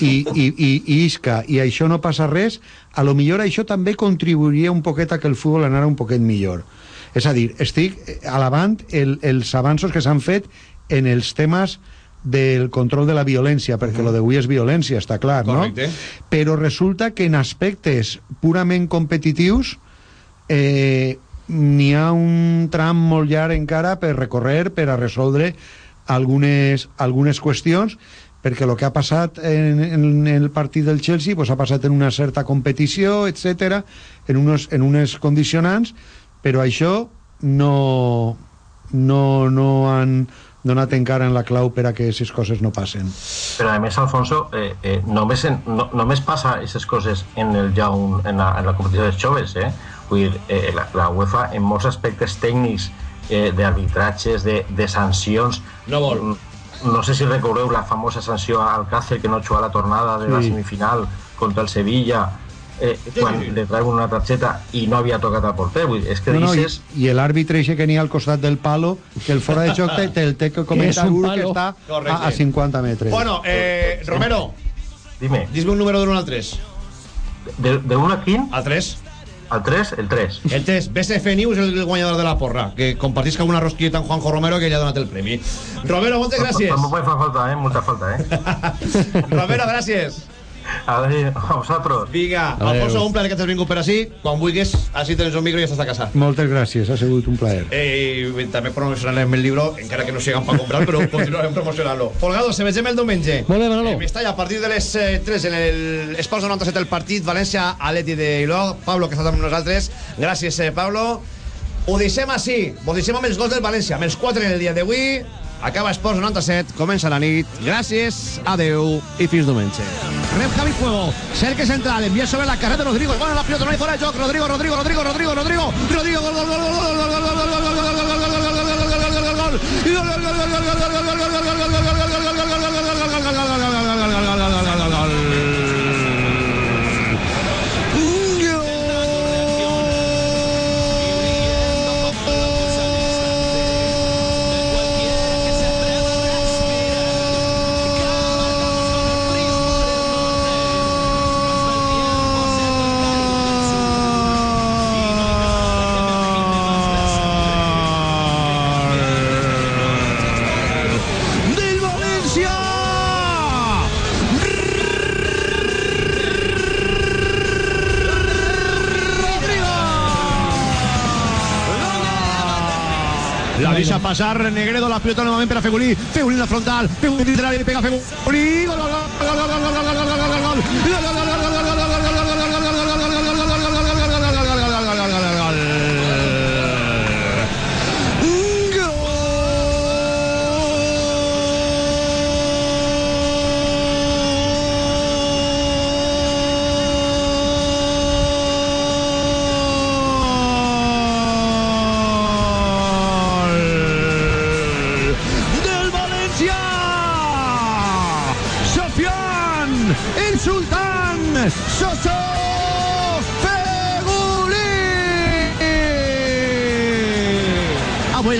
i, i, i, i isca i això no passa res, a lo millor això també contribuiria un poquet a que el futbol anara un poquet millor. És a dir, estic alabant el, els avanços que s'han fet en els temes del control de la violència, perquè mm. lo d'avui és violència, està clar, Correcte. no? Però resulta que en aspectes purament competitius eh, n'hi ha un tram molt llarg encara per recórrer, per a resoldre algunes, algunes qüestions, perquè el que ha passat en, en el partit del Chelsea pues, ha passat en una certa competició, etc, en, unos, en unes condicionants, però això no, no, no han donat encara en la clau per a que aquestes coses no passen. Però a més, Alfonso, eh, eh, només, en, no, només passa aquestes coses en, el, ja un, en, la, en la competició dels joves, eh? Vull dir, eh, la, la UEFA en molts aspectes tècnics eh, d'arbitratges, de, de sancions... No vol. No sé si recordeu la famosa sanció al Cácer que no jugà la tornada de sí. la semifinal contra el Sevilla eh, quan sí, sí. le traen una targeta i no havia tocat al porter. Vull dir, és que No, no, i, dices... i l'àrbitre que n'hi ha al costat del palo, que el fora de xoc te el té que un un que palo. està a, Correcte. a 50 metres. Bueno, eh, Romero. Dime. Dis-me un número de 1 al 3. De, de 1 a quin? Al 3. Al 3? El 3. El 3. BSF News, el guanyador de la porra, que compartisca alguna rosquilleta amb Juanjo Romero que li ha donat el premi. Romero, moltes gràcies. Tampoc fa falta, eh? Molta falta, eh? Romero, gràcies. Adéu, a vosaltres. Vinga, Adéu. Alfonso, un plaer que t'has vingut per així. Quan vulguis, així tens un micro i estàs a casa. Moltes gràcies, ha sigut un plaer. Eh, també promocionarem el llibre, encara que no sigan per comprar, però continuarem promocionant-lo. Folgado, se vegem el diumenge. Molt bé, Manolo. En Mestalla, a partir de les eh, 3 en el Esports 97 el partit, València, Aleti de Ilog. Pablo, que està amb nosaltres. Gràcies, eh, Pablo. Ho deixem així. Ho deixem amb els gols del València, amb els 4 en el dia d'avui. Acaba Esports 97, comença la nit. Gràcies, adeu i fins diumenge. Rep Javi Fuego, cerque central, envía sobre la carrera de Rodrigo, bueno, la pelota no hay fuera de joc, Rodrigo, Rodrigo, Rodrigo, Rodrigo, Rodrigo, Rodrigo, gol, gol, gol, gol, gol, gol, gol, gol, gol, gol, gol, gol, del La deixa passar Negredo, la pilota novament per a Fegulí. En la frontal. Fegulí dintre l'àrea, pega Fegulí.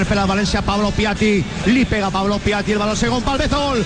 el Valencia, Pablo Piatti, le pega Pablo Piatti, el balón según Palmezol.